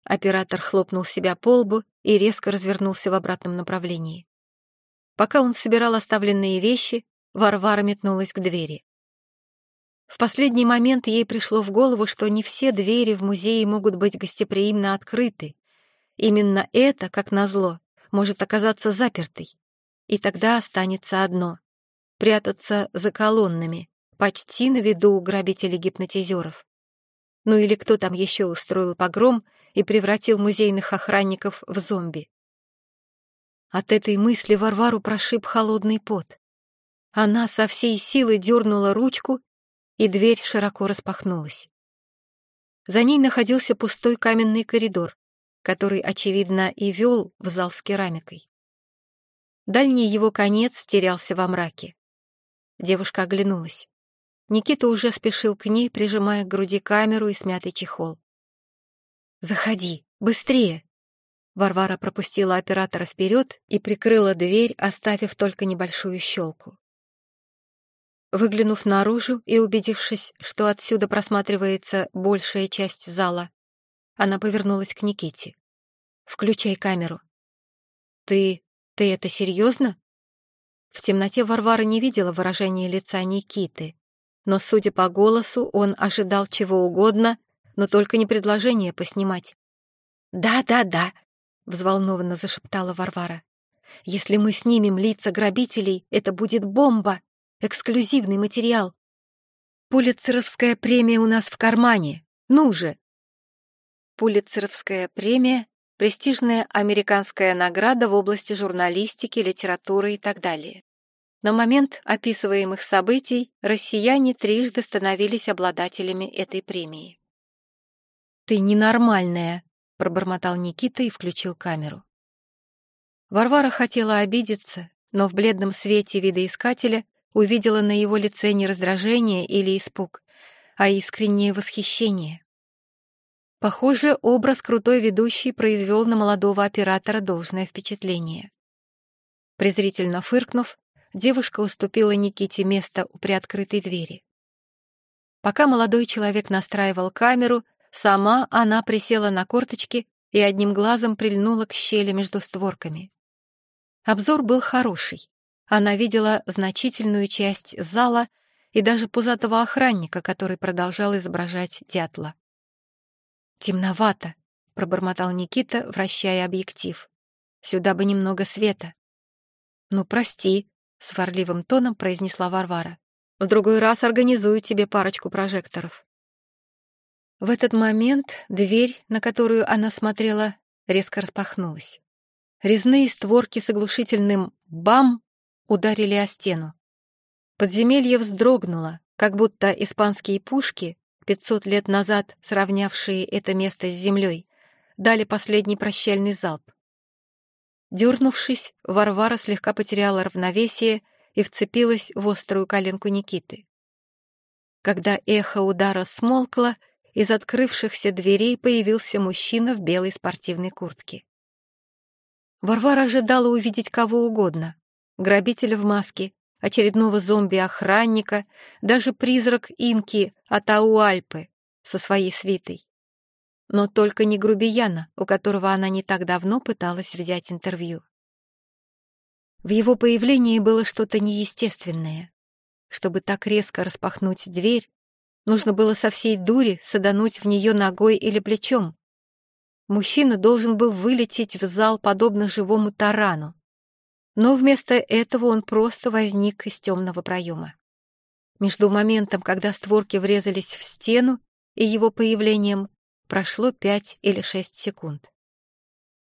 Оператор хлопнул себя по лбу и резко развернулся в обратном направлении. Пока он собирал оставленные вещи, Варвара метнулась к двери. В последний момент ей пришло в голову, что не все двери в музее могут быть гостеприимно открыты. Именно это, как назло, может оказаться запертой. И тогда останется одно прятаться за колоннами, почти на виду у грабителей-гипнотизеров. Ну или кто там еще устроил погром и превратил музейных охранников в зомби. От этой мысли Варвару прошиб холодный пот. Она со всей силы дернула ручку, и дверь широко распахнулась. За ней находился пустой каменный коридор, который, очевидно, и вел в зал с керамикой. Дальний его конец терялся во мраке. Девушка оглянулась. Никита уже спешил к ней, прижимая к груди камеру и смятый чехол. «Заходи, быстрее!» Варвара пропустила оператора вперед и прикрыла дверь, оставив только небольшую щелку. Выглянув наружу и убедившись, что отсюда просматривается большая часть зала, она повернулась к Никите. «Включай камеру». «Ты... ты это серьезно?» В темноте Варвара не видела выражения лица Никиты, но, судя по голосу, он ожидал чего угодно, но только не предложение поснимать. «Да-да-да», — взволнованно зашептала Варвара. «Если мы снимем лица грабителей, это будет бомба, эксклюзивный материал. Пулитцеровская премия у нас в кармане. Ну же!» Пулитцеровская премия престижная американская награда в области журналистики, литературы и так далее. На момент описываемых событий россияне трижды становились обладателями этой премии. «Ты ненормальная», — пробормотал Никита и включил камеру. Варвара хотела обидеться, но в бледном свете видоискателя увидела на его лице не раздражение или испуг, а искреннее восхищение. Похоже, образ крутой ведущей произвел на молодого оператора должное впечатление. Презрительно фыркнув, девушка уступила Никите место у приоткрытой двери. Пока молодой человек настраивал камеру, сама она присела на корточки и одним глазом прильнула к щели между створками. Обзор был хороший. Она видела значительную часть зала и даже пузатого охранника, который продолжал изображать дятла. «Темновато», — пробормотал Никита, вращая объектив. «Сюда бы немного света». «Ну, прости», — сварливым тоном произнесла Варвара. «В другой раз организую тебе парочку прожекторов». В этот момент дверь, на которую она смотрела, резко распахнулась. Резные створки с оглушительным «бам» ударили о стену. Подземелье вздрогнуло, как будто испанские пушки пятьсот лет назад сравнявшие это место с землей, дали последний прощальный залп. Дернувшись, Варвара слегка потеряла равновесие и вцепилась в острую коленку Никиты. Когда эхо удара смолкло, из открывшихся дверей появился мужчина в белой спортивной куртке. Варвара ожидала увидеть кого угодно. Грабителя в маске, очередного зомби-охранника, даже призрак инки Атауальпы со своей свитой. Но только не грубияна, у которого она не так давно пыталась взять интервью. В его появлении было что-то неестественное. Чтобы так резко распахнуть дверь, нужно было со всей дури садануть в нее ногой или плечом. Мужчина должен был вылететь в зал подобно живому тарану. Но вместо этого он просто возник из темного проема. Между моментом, когда створки врезались в стену, и его появлением прошло пять или шесть секунд.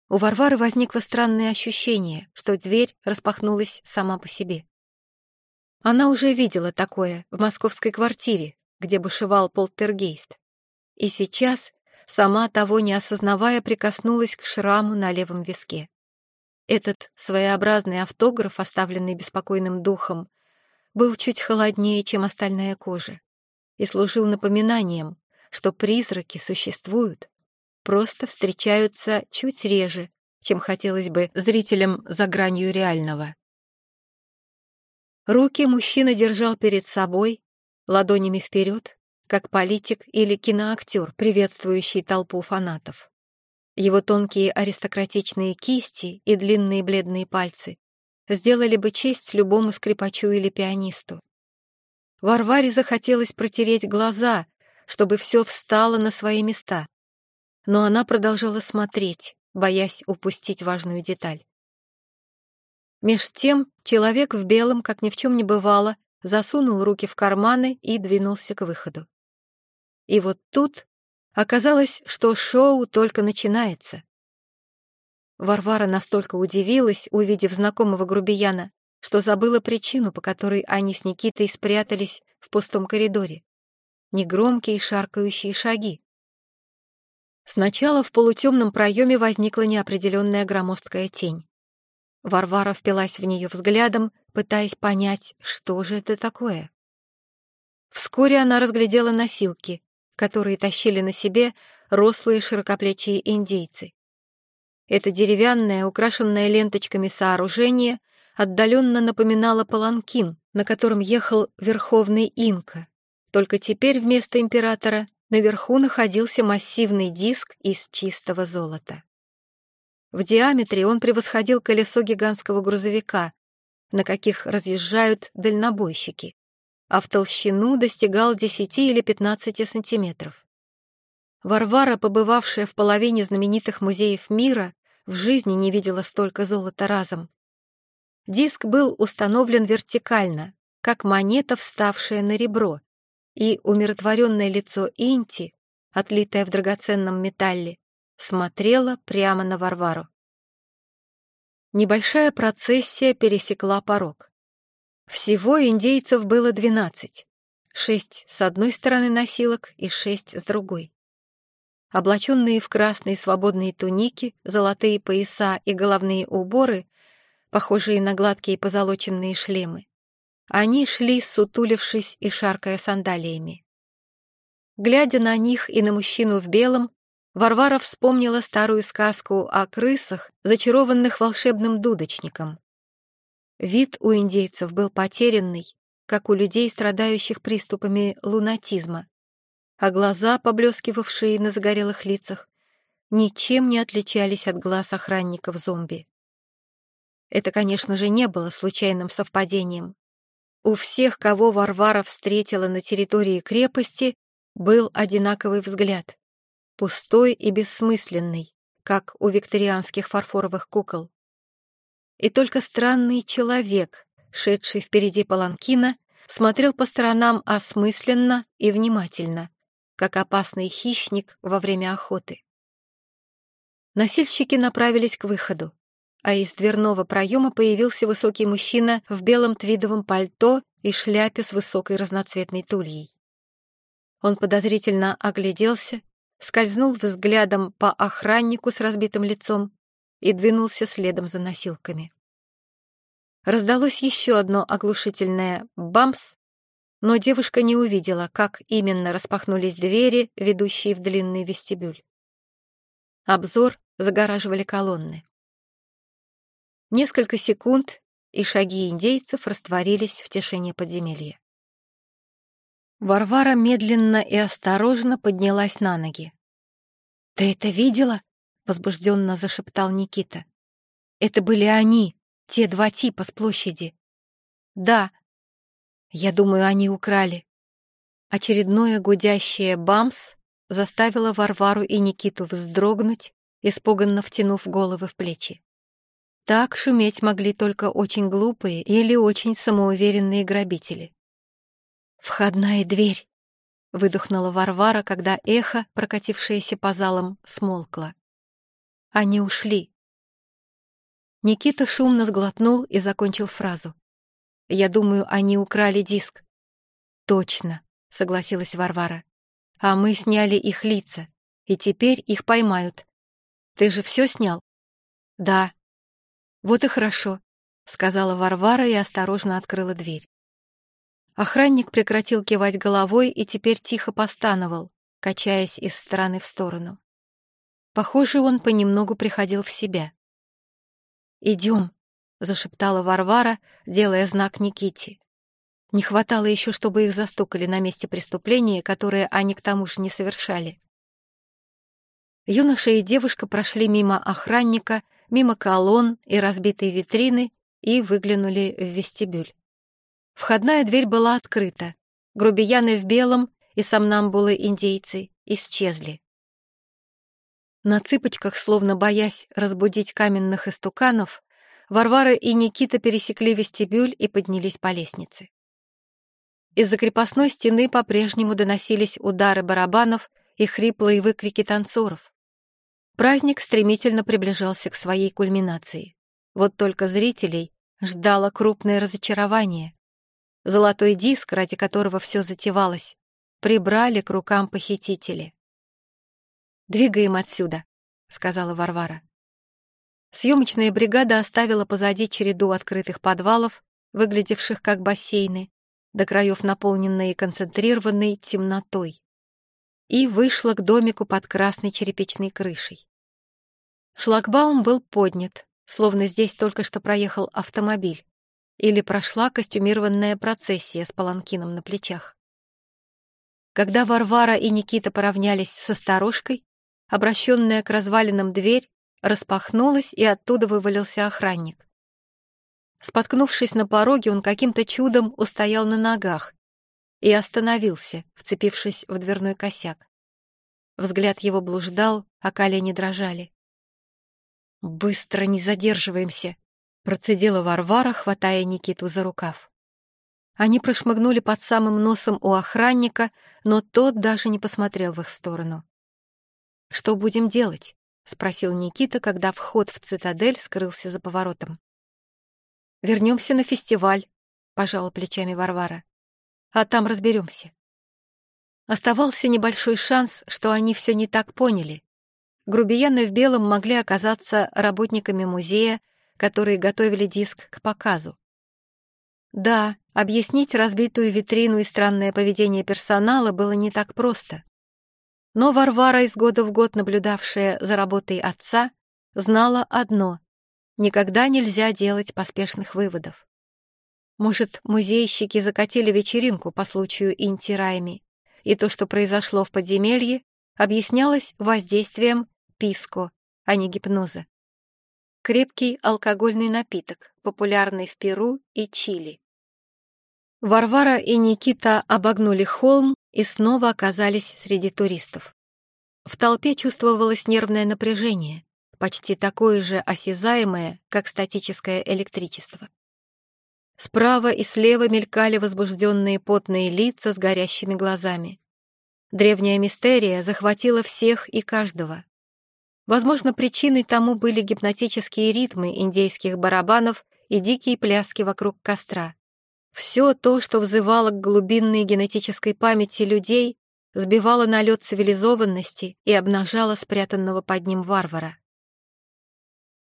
У Варвары возникло странное ощущение, что дверь распахнулась сама по себе. Она уже видела такое в московской квартире, где бушевал полтергейст. И сейчас, сама того не осознавая, прикоснулась к шраму на левом виске. Этот своеобразный автограф, оставленный беспокойным духом, был чуть холоднее, чем остальная кожа, и служил напоминанием, что призраки существуют, просто встречаются чуть реже, чем хотелось бы зрителям за гранью реального. Руки мужчина держал перед собой, ладонями вперед, как политик или киноактер, приветствующий толпу фанатов. Его тонкие аристократичные кисти и длинные бледные пальцы сделали бы честь любому скрипачу или пианисту. Варваре захотелось протереть глаза, чтобы все встало на свои места. Но она продолжала смотреть, боясь упустить важную деталь. Меж тем человек в белом, как ни в чем не бывало, засунул руки в карманы и двинулся к выходу. И вот тут оказалось, что шоу только начинается. Варвара настолько удивилась, увидев знакомого грубияна, что забыла причину, по которой они с Никитой спрятались в пустом коридоре. Негромкие шаркающие шаги. Сначала в полутемном проеме возникла неопределенная громоздкая тень. Варвара впилась в нее взглядом, пытаясь понять, что же это такое. Вскоре она разглядела носилки, которые тащили на себе рослые широкоплечие индейцы. Это деревянное, украшенное ленточками сооружение отдаленно напоминало паланкин, на котором ехал верховный инка. Только теперь вместо императора наверху находился массивный диск из чистого золота. В диаметре он превосходил колесо гигантского грузовика, на каких разъезжают дальнобойщики, а в толщину достигал 10 или 15 сантиметров. Варвара, побывавшая в половине знаменитых музеев мира, в жизни не видела столько золота разом. Диск был установлен вертикально, как монета, вставшая на ребро, и умиротворенное лицо Инти, отлитое в драгоценном металле, смотрела прямо на Варвару. Небольшая процессия пересекла порог. Всего индейцев было двенадцать, шесть с одной стороны носилок и шесть с другой. Облаченные в красные свободные туники, золотые пояса и головные уборы, похожие на гладкие позолоченные шлемы, они шли, сутулившись и шаркая сандалиями. Глядя на них и на мужчину в белом, Варвара вспомнила старую сказку о крысах, зачарованных волшебным дудочником. Вид у индейцев был потерянный, как у людей, страдающих приступами лунатизма, а глаза, поблескивавшие на загорелых лицах, ничем не отличались от глаз охранников зомби. Это, конечно же, не было случайным совпадением. У всех, кого Варвара встретила на территории крепости, был одинаковый взгляд. Пустой и бессмысленный, как у викторианских фарфоровых кукол. И только странный человек, шедший впереди паланкина, смотрел по сторонам осмысленно и внимательно, как опасный хищник во время охоты. Носильщики направились к выходу а из дверного проема появился высокий мужчина в белом твидовом пальто и шляпе с высокой разноцветной тульей. Он подозрительно огляделся, скользнул взглядом по охраннику с разбитым лицом и двинулся следом за носилками. Раздалось еще одно оглушительное «бамс», но девушка не увидела, как именно распахнулись двери, ведущие в длинный вестибюль. Обзор загораживали колонны. Несколько секунд, и шаги индейцев растворились в тишине подземелья. Варвара медленно и осторожно поднялась на ноги. «Ты это видела?» — возбужденно зашептал Никита. «Это были они, те два типа с площади». «Да». «Я думаю, они украли». Очередное гудящее «бамс» заставило Варвару и Никиту вздрогнуть, испуганно втянув головы в плечи. Так шуметь могли только очень глупые или очень самоуверенные грабители. «Входная дверь!» — выдохнула Варвара, когда эхо, прокатившееся по залам, смолкло. «Они ушли!» Никита шумно сглотнул и закончил фразу. «Я думаю, они украли диск». «Точно», — согласилась Варвара. «А мы сняли их лица, и теперь их поймают. Ты же все снял?» «Да». «Вот и хорошо», — сказала Варвара и осторожно открыла дверь. Охранник прекратил кивать головой и теперь тихо постановал, качаясь из стороны в сторону. Похоже, он понемногу приходил в себя. «Идем», — зашептала Варвара, делая знак Никите. Не хватало еще, чтобы их застукали на месте преступления, которое они к тому же не совершали. Юноша и девушка прошли мимо охранника, мимо колонн и разбитой витрины и выглянули в вестибюль. Входная дверь была открыта. Грубияны в белом и сомнамбулы-индейцы исчезли. На цыпочках, словно боясь разбудить каменных истуканов, Варвара и Никита пересекли вестибюль и поднялись по лестнице. Из-за крепостной стены по-прежнему доносились удары барабанов и хриплые выкрики танцоров. Праздник стремительно приближался к своей кульминации. Вот только зрителей ждало крупное разочарование. Золотой диск, ради которого все затевалось, прибрали к рукам похитители. «Двигаем отсюда», — сказала Варвара. Съемочная бригада оставила позади череду открытых подвалов, выглядевших как бассейны, до краев наполненные концентрированной темнотой, и вышла к домику под красной черепичной крышей. Шлагбаум был поднят, словно здесь только что проехал автомобиль, или прошла костюмированная процессия с паланкином на плечах. Когда Варвара и Никита поравнялись со старушкой, обращенная к развалинам дверь распахнулась, и оттуда вывалился охранник. Споткнувшись на пороге, он каким-то чудом устоял на ногах и остановился, вцепившись в дверной косяк. Взгляд его блуждал, а колени дрожали. «Быстро не задерживаемся!» Процедила Варвара, хватая Никиту за рукав. Они прошмыгнули под самым носом у охранника, но тот даже не посмотрел в их сторону. «Что будем делать?» — спросил Никита, когда вход в цитадель скрылся за поворотом. «Вернемся на фестиваль», — пожала плечами Варвара. «А там разберемся». Оставался небольшой шанс, что они все не так поняли. Грубияны в белом могли оказаться работниками музея которые готовили диск к показу. Да, объяснить разбитую витрину и странное поведение персонала было не так просто. Но Варвара, из года в год наблюдавшая за работой отца, знала одно — никогда нельзя делать поспешных выводов. Может, музейщики закатили вечеринку по случаю Инти и то, что произошло в подземелье, объяснялось воздействием писко, а не гипноза крепкий алкогольный напиток, популярный в Перу и Чили. Варвара и Никита обогнули холм и снова оказались среди туристов. В толпе чувствовалось нервное напряжение, почти такое же осязаемое, как статическое электричество. Справа и слева мелькали возбужденные потные лица с горящими глазами. Древняя мистерия захватила всех и каждого. Возможно, причиной тому были гипнотические ритмы индейских барабанов и дикие пляски вокруг костра. Все то, что взывало к глубинной генетической памяти людей, сбивало налет цивилизованности и обнажало спрятанного под ним варвара.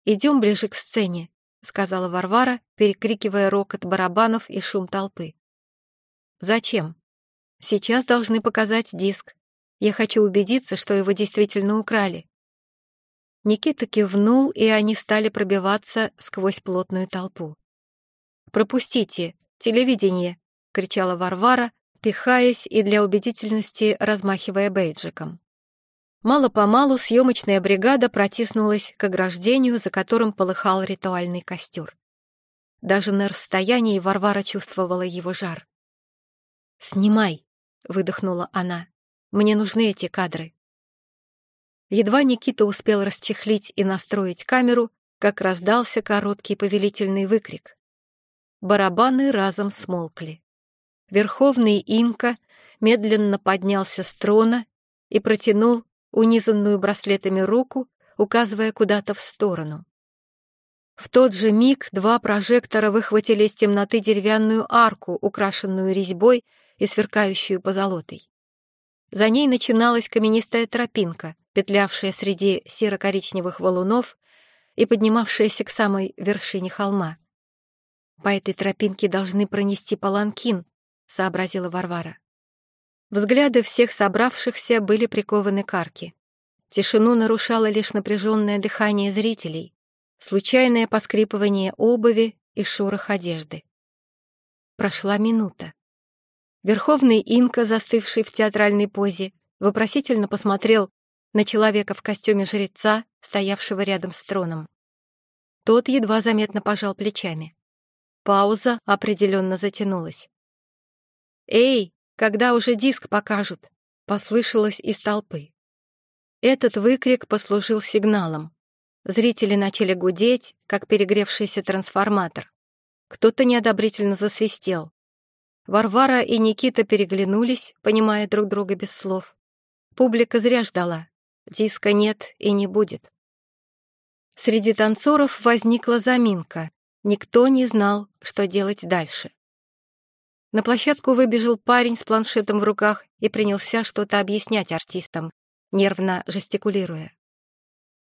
«Идем ближе к сцене», — сказала Варвара, перекрикивая рокот барабанов и шум толпы. Зачем? Сейчас должны показать диск. Я хочу убедиться, что его действительно украли. Никита кивнул, и они стали пробиваться сквозь плотную толпу. «Пропустите! Телевидение!» — кричала Варвара, пихаясь и для убедительности размахивая бейджиком. Мало-помалу съемочная бригада протиснулась к ограждению, за которым полыхал ритуальный костер. Даже на расстоянии Варвара чувствовала его жар. «Снимай!» — выдохнула она. «Мне нужны эти кадры». Едва Никита успел расчехлить и настроить камеру, как раздался короткий повелительный выкрик. Барабаны разом смолкли. Верховный инка медленно поднялся с трона и протянул унизанную браслетами руку, указывая куда-то в сторону. В тот же миг два прожектора выхватили из темноты деревянную арку, украшенную резьбой и сверкающую позолотой. За ней начиналась каменистая тропинка, петлявшая среди серо-коричневых валунов и поднимавшаяся к самой вершине холма. «По этой тропинке должны пронести паланкин», — сообразила Варвара. Взгляды всех собравшихся были прикованы к арке. Тишину нарушало лишь напряженное дыхание зрителей, случайное поскрипывание обуви и шорох одежды. Прошла минута. Верховный инка, застывший в театральной позе, вопросительно посмотрел на человека в костюме жреца, стоявшего рядом с троном. Тот едва заметно пожал плечами. Пауза определенно затянулась. «Эй, когда уже диск покажут?» — послышалось из толпы. Этот выкрик послужил сигналом. Зрители начали гудеть, как перегревшийся трансформатор. Кто-то неодобрительно засвистел. Варвара и Никита переглянулись, понимая друг друга без слов. Публика зря ждала. Диска нет и не будет. Среди танцоров возникла заминка. Никто не знал, что делать дальше. На площадку выбежал парень с планшетом в руках и принялся что-то объяснять артистам, нервно жестикулируя.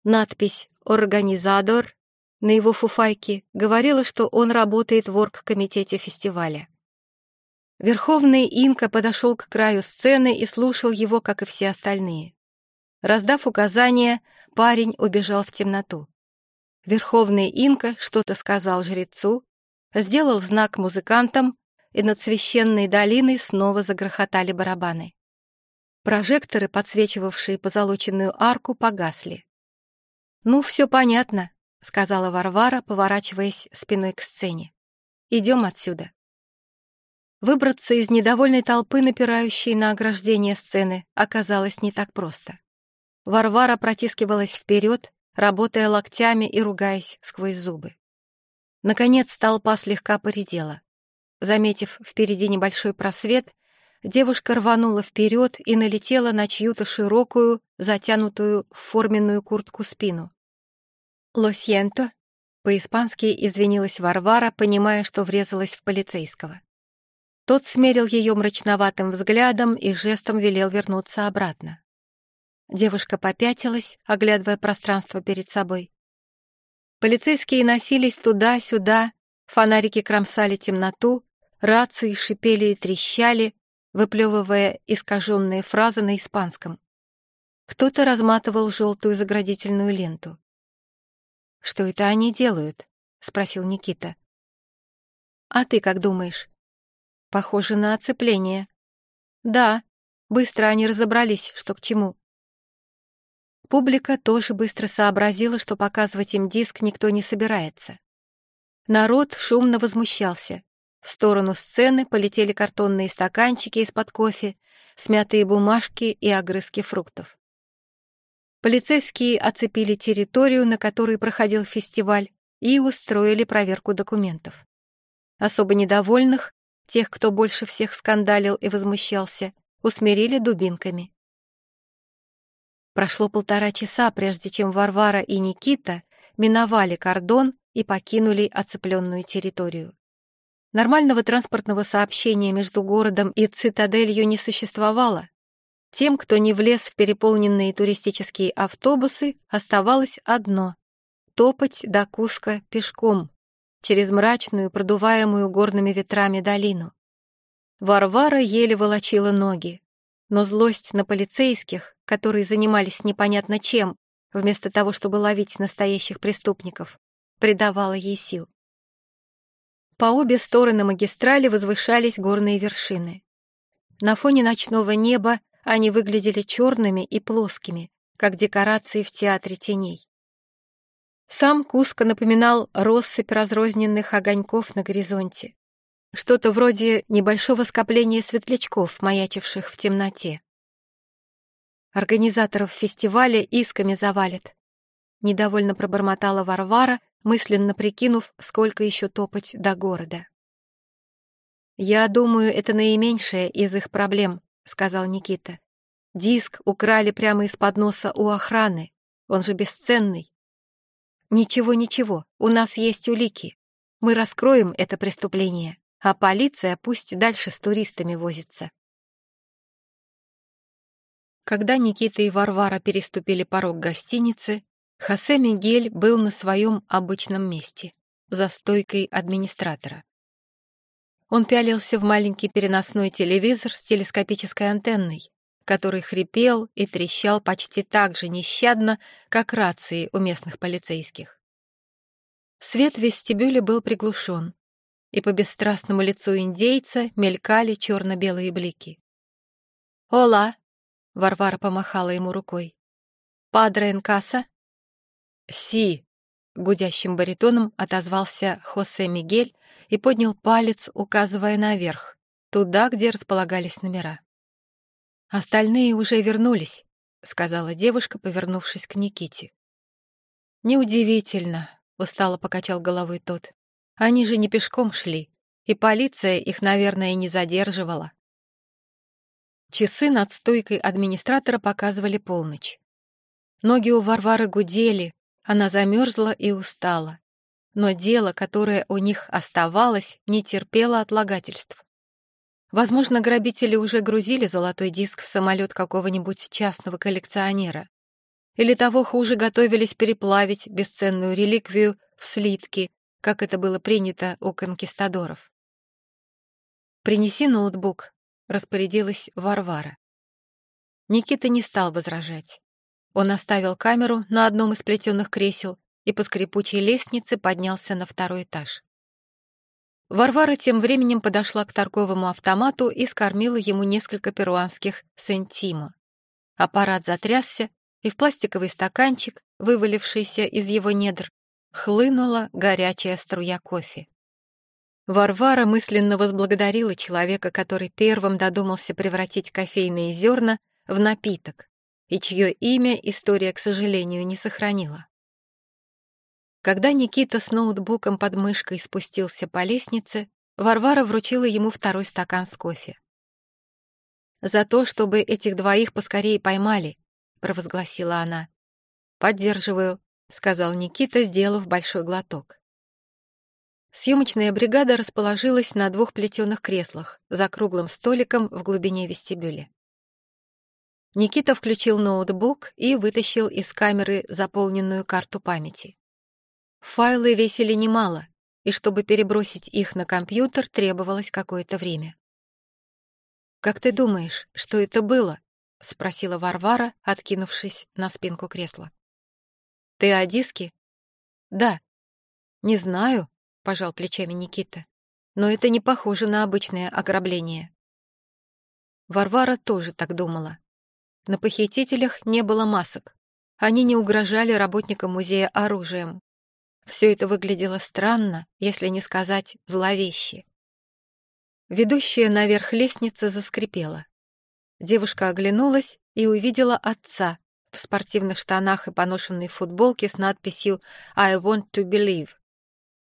Надпись «Организатор» на его фуфайке говорила, что он работает в оргкомитете фестиваля. Верховный инка подошел к краю сцены и слушал его, как и все остальные. Раздав указания, парень убежал в темноту. Верховный инка что-то сказал жрецу, сделал знак музыкантам, и над священной долиной снова загрохотали барабаны. Прожекторы, подсвечивавшие позолоченную арку, погасли. «Ну, все понятно», — сказала Варвара, поворачиваясь спиной к сцене. «Идем отсюда». Выбраться из недовольной толпы, напирающей на ограждение сцены, оказалось не так просто. Варвара протискивалась вперед, работая локтями и ругаясь сквозь зубы. Наконец толпа слегка поредела. Заметив впереди небольшой просвет, девушка рванула вперед и налетела на чью-то широкую, затянутую в форменную куртку спину. «Ло сьенто?» — по-испански извинилась Варвара, понимая, что врезалась в полицейского. Тот смерил ее мрачноватым взглядом и жестом велел вернуться обратно. Девушка попятилась, оглядывая пространство перед собой. Полицейские носились туда-сюда, фонарики кромсали темноту, Рации шипели и трещали, выплевывая искаженные фразы на испанском. Кто-то разматывал желтую заградительную ленту. «Что это они делают?» — спросил Никита. «А ты как думаешь?» «Похоже на оцепление». «Да, быстро они разобрались, что к чему». Публика тоже быстро сообразила, что показывать им диск никто не собирается. Народ шумно возмущался. В сторону сцены полетели картонные стаканчики из-под кофе, смятые бумажки и огрызки фруктов. Полицейские оцепили территорию, на которой проходил фестиваль, и устроили проверку документов. Особо недовольных, тех, кто больше всех скандалил и возмущался, усмирили дубинками. Прошло полтора часа, прежде чем Варвара и Никита миновали кордон и покинули оцепленную территорию. Нормального транспортного сообщения между городом и цитаделью не существовало. Тем, кто не влез в переполненные туристические автобусы, оставалось одно — топать до Куска пешком через мрачную, продуваемую горными ветрами долину. Варвара еле волочила ноги, но злость на полицейских, которые занимались непонятно чем, вместо того, чтобы ловить настоящих преступников, придавала ей сил. По обе стороны магистрали возвышались горные вершины. На фоне ночного неба они выглядели черными и плоскими, как декорации в театре теней. Сам Куско напоминал россыпь разрозненных огоньков на горизонте. Что-то вроде небольшого скопления светлячков, маячивших в темноте. Организаторов фестиваля исками завалят. Недовольно пробормотала Варвара, мысленно прикинув, сколько еще топать до города. «Я думаю, это наименьшее из их проблем», — сказал Никита. «Диск украли прямо из-под носа у охраны. Он же бесценный». «Ничего, ничего, у нас есть улики. Мы раскроем это преступление, а полиция пусть дальше с туристами возится». Когда Никита и Варвара переступили порог гостиницы, Хосе Мигель был на своем обычном месте, за стойкой администратора. Он пялился в маленький переносной телевизор с телескопической антенной, который хрипел и трещал почти так же нещадно, как рации у местных полицейских. Свет в вестибюле был приглушен, и по бесстрастному лицу индейца мелькали черно-белые блики. «Ола!» — Варвара помахала ему рукой. «Падре Энкаса?» «Си!» — гудящим баритоном отозвался Хосе Мигель и поднял палец, указывая наверх, туда, где располагались номера. «Остальные уже вернулись», — сказала девушка, повернувшись к Никите. «Неудивительно», — устало покачал головой тот. «Они же не пешком шли, и полиция их, наверное, не задерживала». Часы над стойкой администратора показывали полночь. Ноги у Варвары гудели, она замерзла и устала. Но дело, которое у них оставалось, не терпело отлагательств. Возможно, грабители уже грузили золотой диск в самолет какого-нибудь частного коллекционера. Или того хуже готовились переплавить бесценную реликвию в слитки, как это было принято у конкистадоров. «Принеси ноутбук», — распорядилась Варвара. Никита не стал возражать. Он оставил камеру на одном из плетеных кресел и по скрипучей лестнице поднялся на второй этаж. Варвара тем временем подошла к торговому автомату и скормила ему несколько перуанских сентимо. Аппарат затрясся, и в пластиковый стаканчик, вывалившийся из его недр, хлынула горячая струя кофе. Варвара мысленно возблагодарила человека, который первым додумался превратить кофейные зерна в напиток, и чье имя история, к сожалению, не сохранила. Когда Никита с ноутбуком под мышкой спустился по лестнице, Варвара вручила ему второй стакан с кофе. «За то, чтобы этих двоих поскорее поймали», — провозгласила она. «Поддерживаю», — сказал Никита, сделав большой глоток. Съемочная бригада расположилась на двух плетеных креслах за круглым столиком в глубине вестибюля. Никита включил ноутбук и вытащил из камеры заполненную карту памяти. Файлы весили немало, и чтобы перебросить их на компьютер, требовалось какое-то время. «Как ты думаешь, что это было?» — спросила Варвара, откинувшись на спинку кресла. «Ты о диске?» «Да». «Не знаю», — пожал плечами Никита. «Но это не похоже на обычное ограбление». Варвара тоже так думала. На похитителях не было масок. Они не угрожали работникам музея оружием. Все это выглядело странно, если не сказать зловеще. Ведущая наверх лестница заскрипела. Девушка оглянулась и увидела отца в спортивных штанах и поношенной футболке с надписью «I want to believe»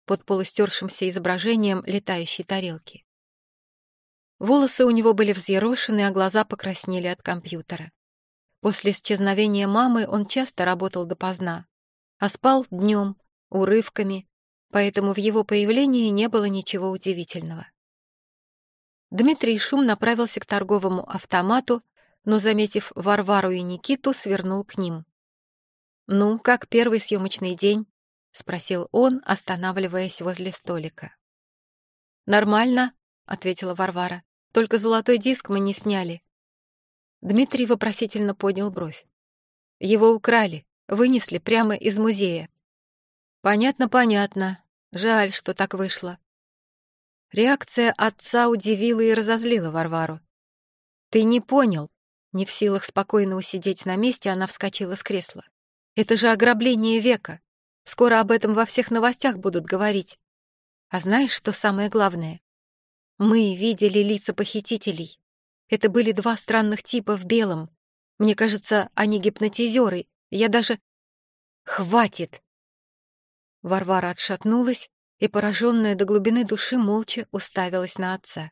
под полустершимся изображением летающей тарелки. Волосы у него были взъерошены, а глаза покраснели от компьютера. После исчезновения мамы он часто работал допоздна, а спал днем, урывками, поэтому в его появлении не было ничего удивительного. Дмитрий Шум направился к торговому автомату, но, заметив Варвару и Никиту, свернул к ним. «Ну, как первый съемочный день?» — спросил он, останавливаясь возле столика. «Нормально», — ответила Варвара. Только золотой диск мы не сняли». Дмитрий вопросительно поднял бровь. «Его украли, вынесли прямо из музея». «Понятно, понятно. Жаль, что так вышло». Реакция отца удивила и разозлила Варвару. «Ты не понял». Не в силах спокойно усидеть на месте, она вскочила с кресла. «Это же ограбление века. Скоро об этом во всех новостях будут говорить. А знаешь, что самое главное? Мы видели лица похитителей. Это были два странных типа в белом. Мне кажется, они гипнотизеры. Я даже... Хватит! Варвара отшатнулась и, пораженная до глубины души, молча уставилась на отца.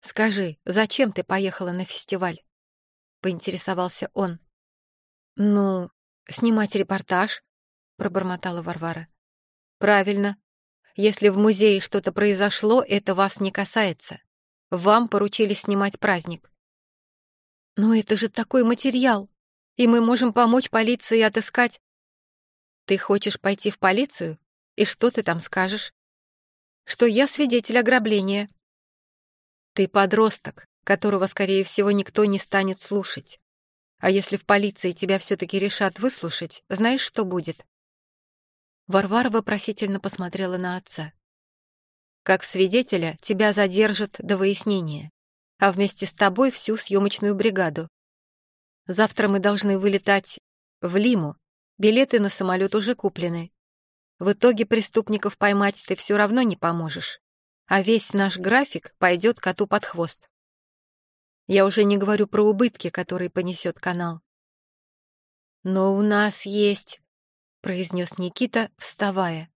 «Скажи, зачем ты поехала на фестиваль?» — поинтересовался он. «Ну, снимать репортаж», — пробормотала Варвара. «Правильно. Если в музее что-то произошло, это вас не касается. Вам поручили снимать праздник». «Но это же такой материал, и мы можем помочь полиции отыскать...» «Ты хочешь пойти в полицию? И что ты там скажешь?» «Что я свидетель ограбления», ты подросток, которого, скорее всего, никто не станет слушать. А если в полиции тебя все-таки решат выслушать, знаешь, что будет?» Варвара вопросительно посмотрела на отца. «Как свидетеля тебя задержат до выяснения, а вместе с тобой всю съемочную бригаду. Завтра мы должны вылетать в Лиму, билеты на самолет уже куплены. В итоге преступников поймать ты все равно не поможешь а весь наш график пойдет коту под хвост. Я уже не говорю про убытки, которые понесет канал. «Но у нас есть», — произнес Никита, вставая.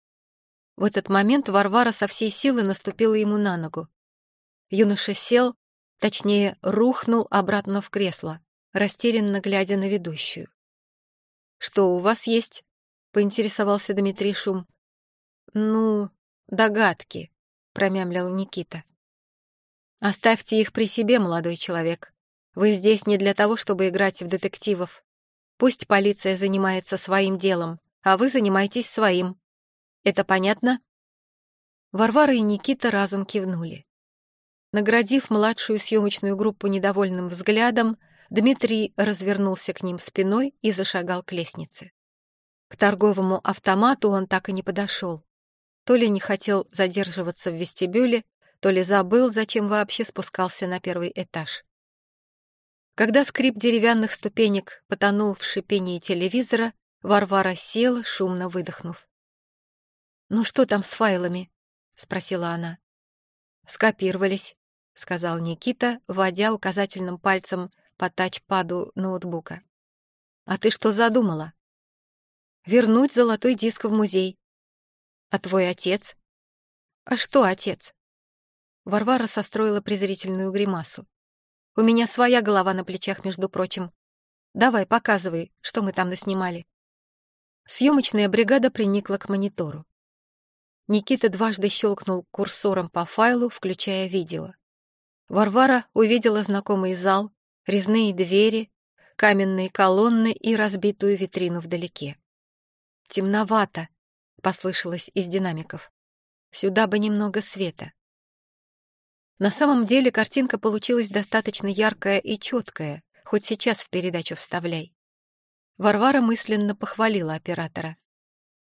В этот момент Варвара со всей силы наступила ему на ногу. Юноша сел, точнее, рухнул обратно в кресло, растерянно глядя на ведущую. «Что у вас есть?» — поинтересовался Дмитрий Шум. «Ну, догадки», — промямлил Никита. «Оставьте их при себе, молодой человек. Вы здесь не для того, чтобы играть в детективов. Пусть полиция занимается своим делом, а вы занимаетесь своим. Это понятно?» Варвара и Никита разом кивнули. Наградив младшую съемочную группу недовольным взглядом, Дмитрий развернулся к ним спиной и зашагал к лестнице. К торговому автомату он так и не подошел. То ли не хотел задерживаться в вестибюле, то ли забыл, зачем вообще спускался на первый этаж. Когда скрип деревянных ступенек потонул в шипении телевизора, Варвара села, шумно выдохнув. «Ну что там с файлами?» — спросила она. «Скопировались», — сказал Никита, водя указательным пальцем по тачпаду ноутбука. «А ты что задумала?» «Вернуть золотой диск в музей. А твой отец? А что отец? Варвара состроила презрительную гримасу. У меня своя голова на плечах, между прочим. Давай, показывай, что мы там наснимали. Съемочная бригада приникла к монитору. Никита дважды щелкнул курсором по файлу, включая видео. Варвара увидела знакомый зал, резные двери, каменные колонны и разбитую витрину вдалеке. Темновато, — послышалось из динамиков. «Сюда бы немного света». На самом деле картинка получилась достаточно яркая и четкая, хоть сейчас в передачу вставляй. Варвара мысленно похвалила оператора.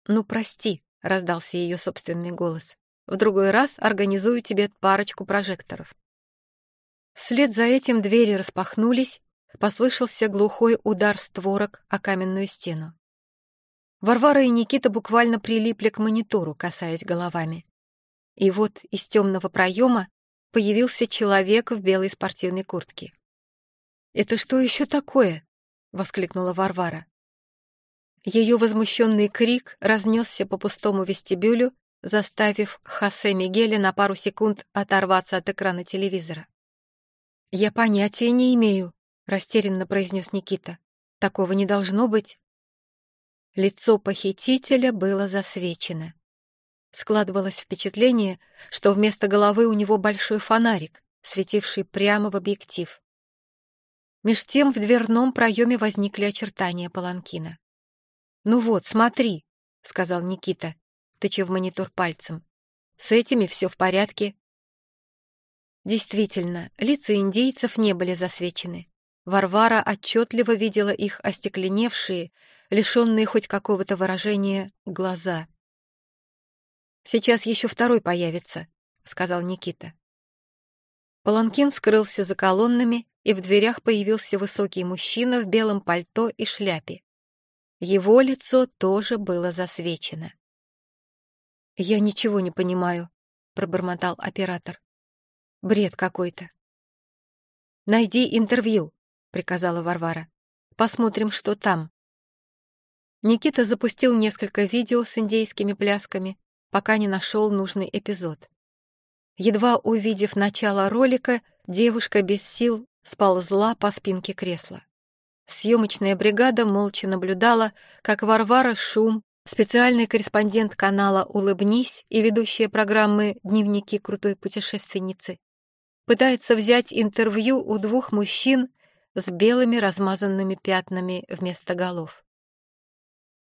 «Ну, прости», — раздался ее собственный голос. «В другой раз организую тебе парочку прожекторов». Вслед за этим двери распахнулись, послышался глухой удар створок о каменную стену. Варвара и Никита буквально прилипли к монитору, касаясь головами. И вот из темного проема появился человек в белой спортивной куртке. «Это что еще такое?» — воскликнула Варвара. Ее возмущенный крик разнесся по пустому вестибюлю, заставив Хосе Мигеля на пару секунд оторваться от экрана телевизора. «Я понятия не имею», — растерянно произнес Никита. «Такого не должно быть». Лицо похитителя было засвечено. Складывалось впечатление, что вместо головы у него большой фонарик, светивший прямо в объектив. Меж тем в дверном проеме возникли очертания паланкина. «Ну вот, смотри», — сказал Никита, тыча в монитор пальцем. «С этими все в порядке». Действительно, лица индейцев не были засвечены. Варвара отчетливо видела их остекленевшие, лишенные хоть какого-то выражения, глаза. «Сейчас еще второй появится», — сказал Никита. Паланкин скрылся за колоннами, и в дверях появился высокий мужчина в белом пальто и шляпе. Его лицо тоже было засвечено. «Я ничего не понимаю», — пробормотал оператор. «Бред какой-то». «Найди интервью», — приказала Варвара. «Посмотрим, что там». Никита запустил несколько видео с индейскими плясками, пока не нашел нужный эпизод. Едва увидев начало ролика, девушка без сил сползла по спинке кресла. Съемочная бригада молча наблюдала, как Варвара Шум, специальный корреспондент канала «Улыбнись» и ведущая программы «Дневники крутой путешественницы», пытается взять интервью у двух мужчин с белыми размазанными пятнами вместо голов.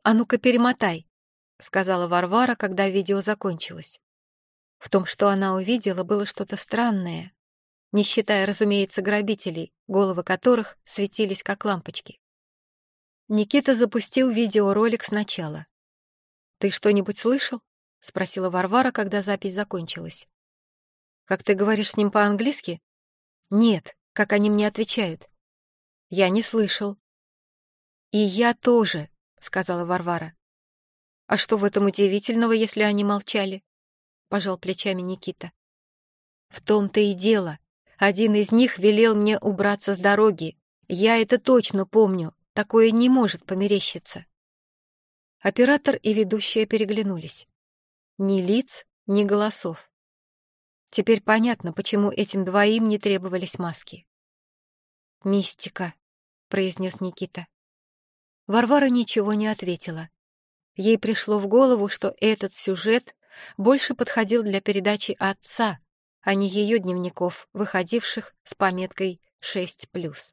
«А ну-ка перемотай», — сказала Варвара, когда видео закончилось. В том, что она увидела, было что-то странное, не считая, разумеется, грабителей, головы которых светились как лампочки. Никита запустил видеоролик сначала. «Ты что-нибудь слышал?» — спросила Варвара, когда запись закончилась. «Как ты говоришь с ним по-английски?» «Нет, как они мне отвечают». «Я не слышал». «И я тоже», — сказала Варвара. «А что в этом удивительного, если они молчали?» — пожал плечами Никита. «В том-то и дело. Один из них велел мне убраться с дороги. Я это точно помню. Такое не может померещиться». Оператор и ведущая переглянулись. Ни лиц, ни голосов. Теперь понятно, почему этим двоим не требовались маски. «Мистика», — произнес Никита. Варвара ничего не ответила. Ей пришло в голову, что этот сюжет больше подходил для передачи отца, а не ее дневников, выходивших с пометкой «6+.»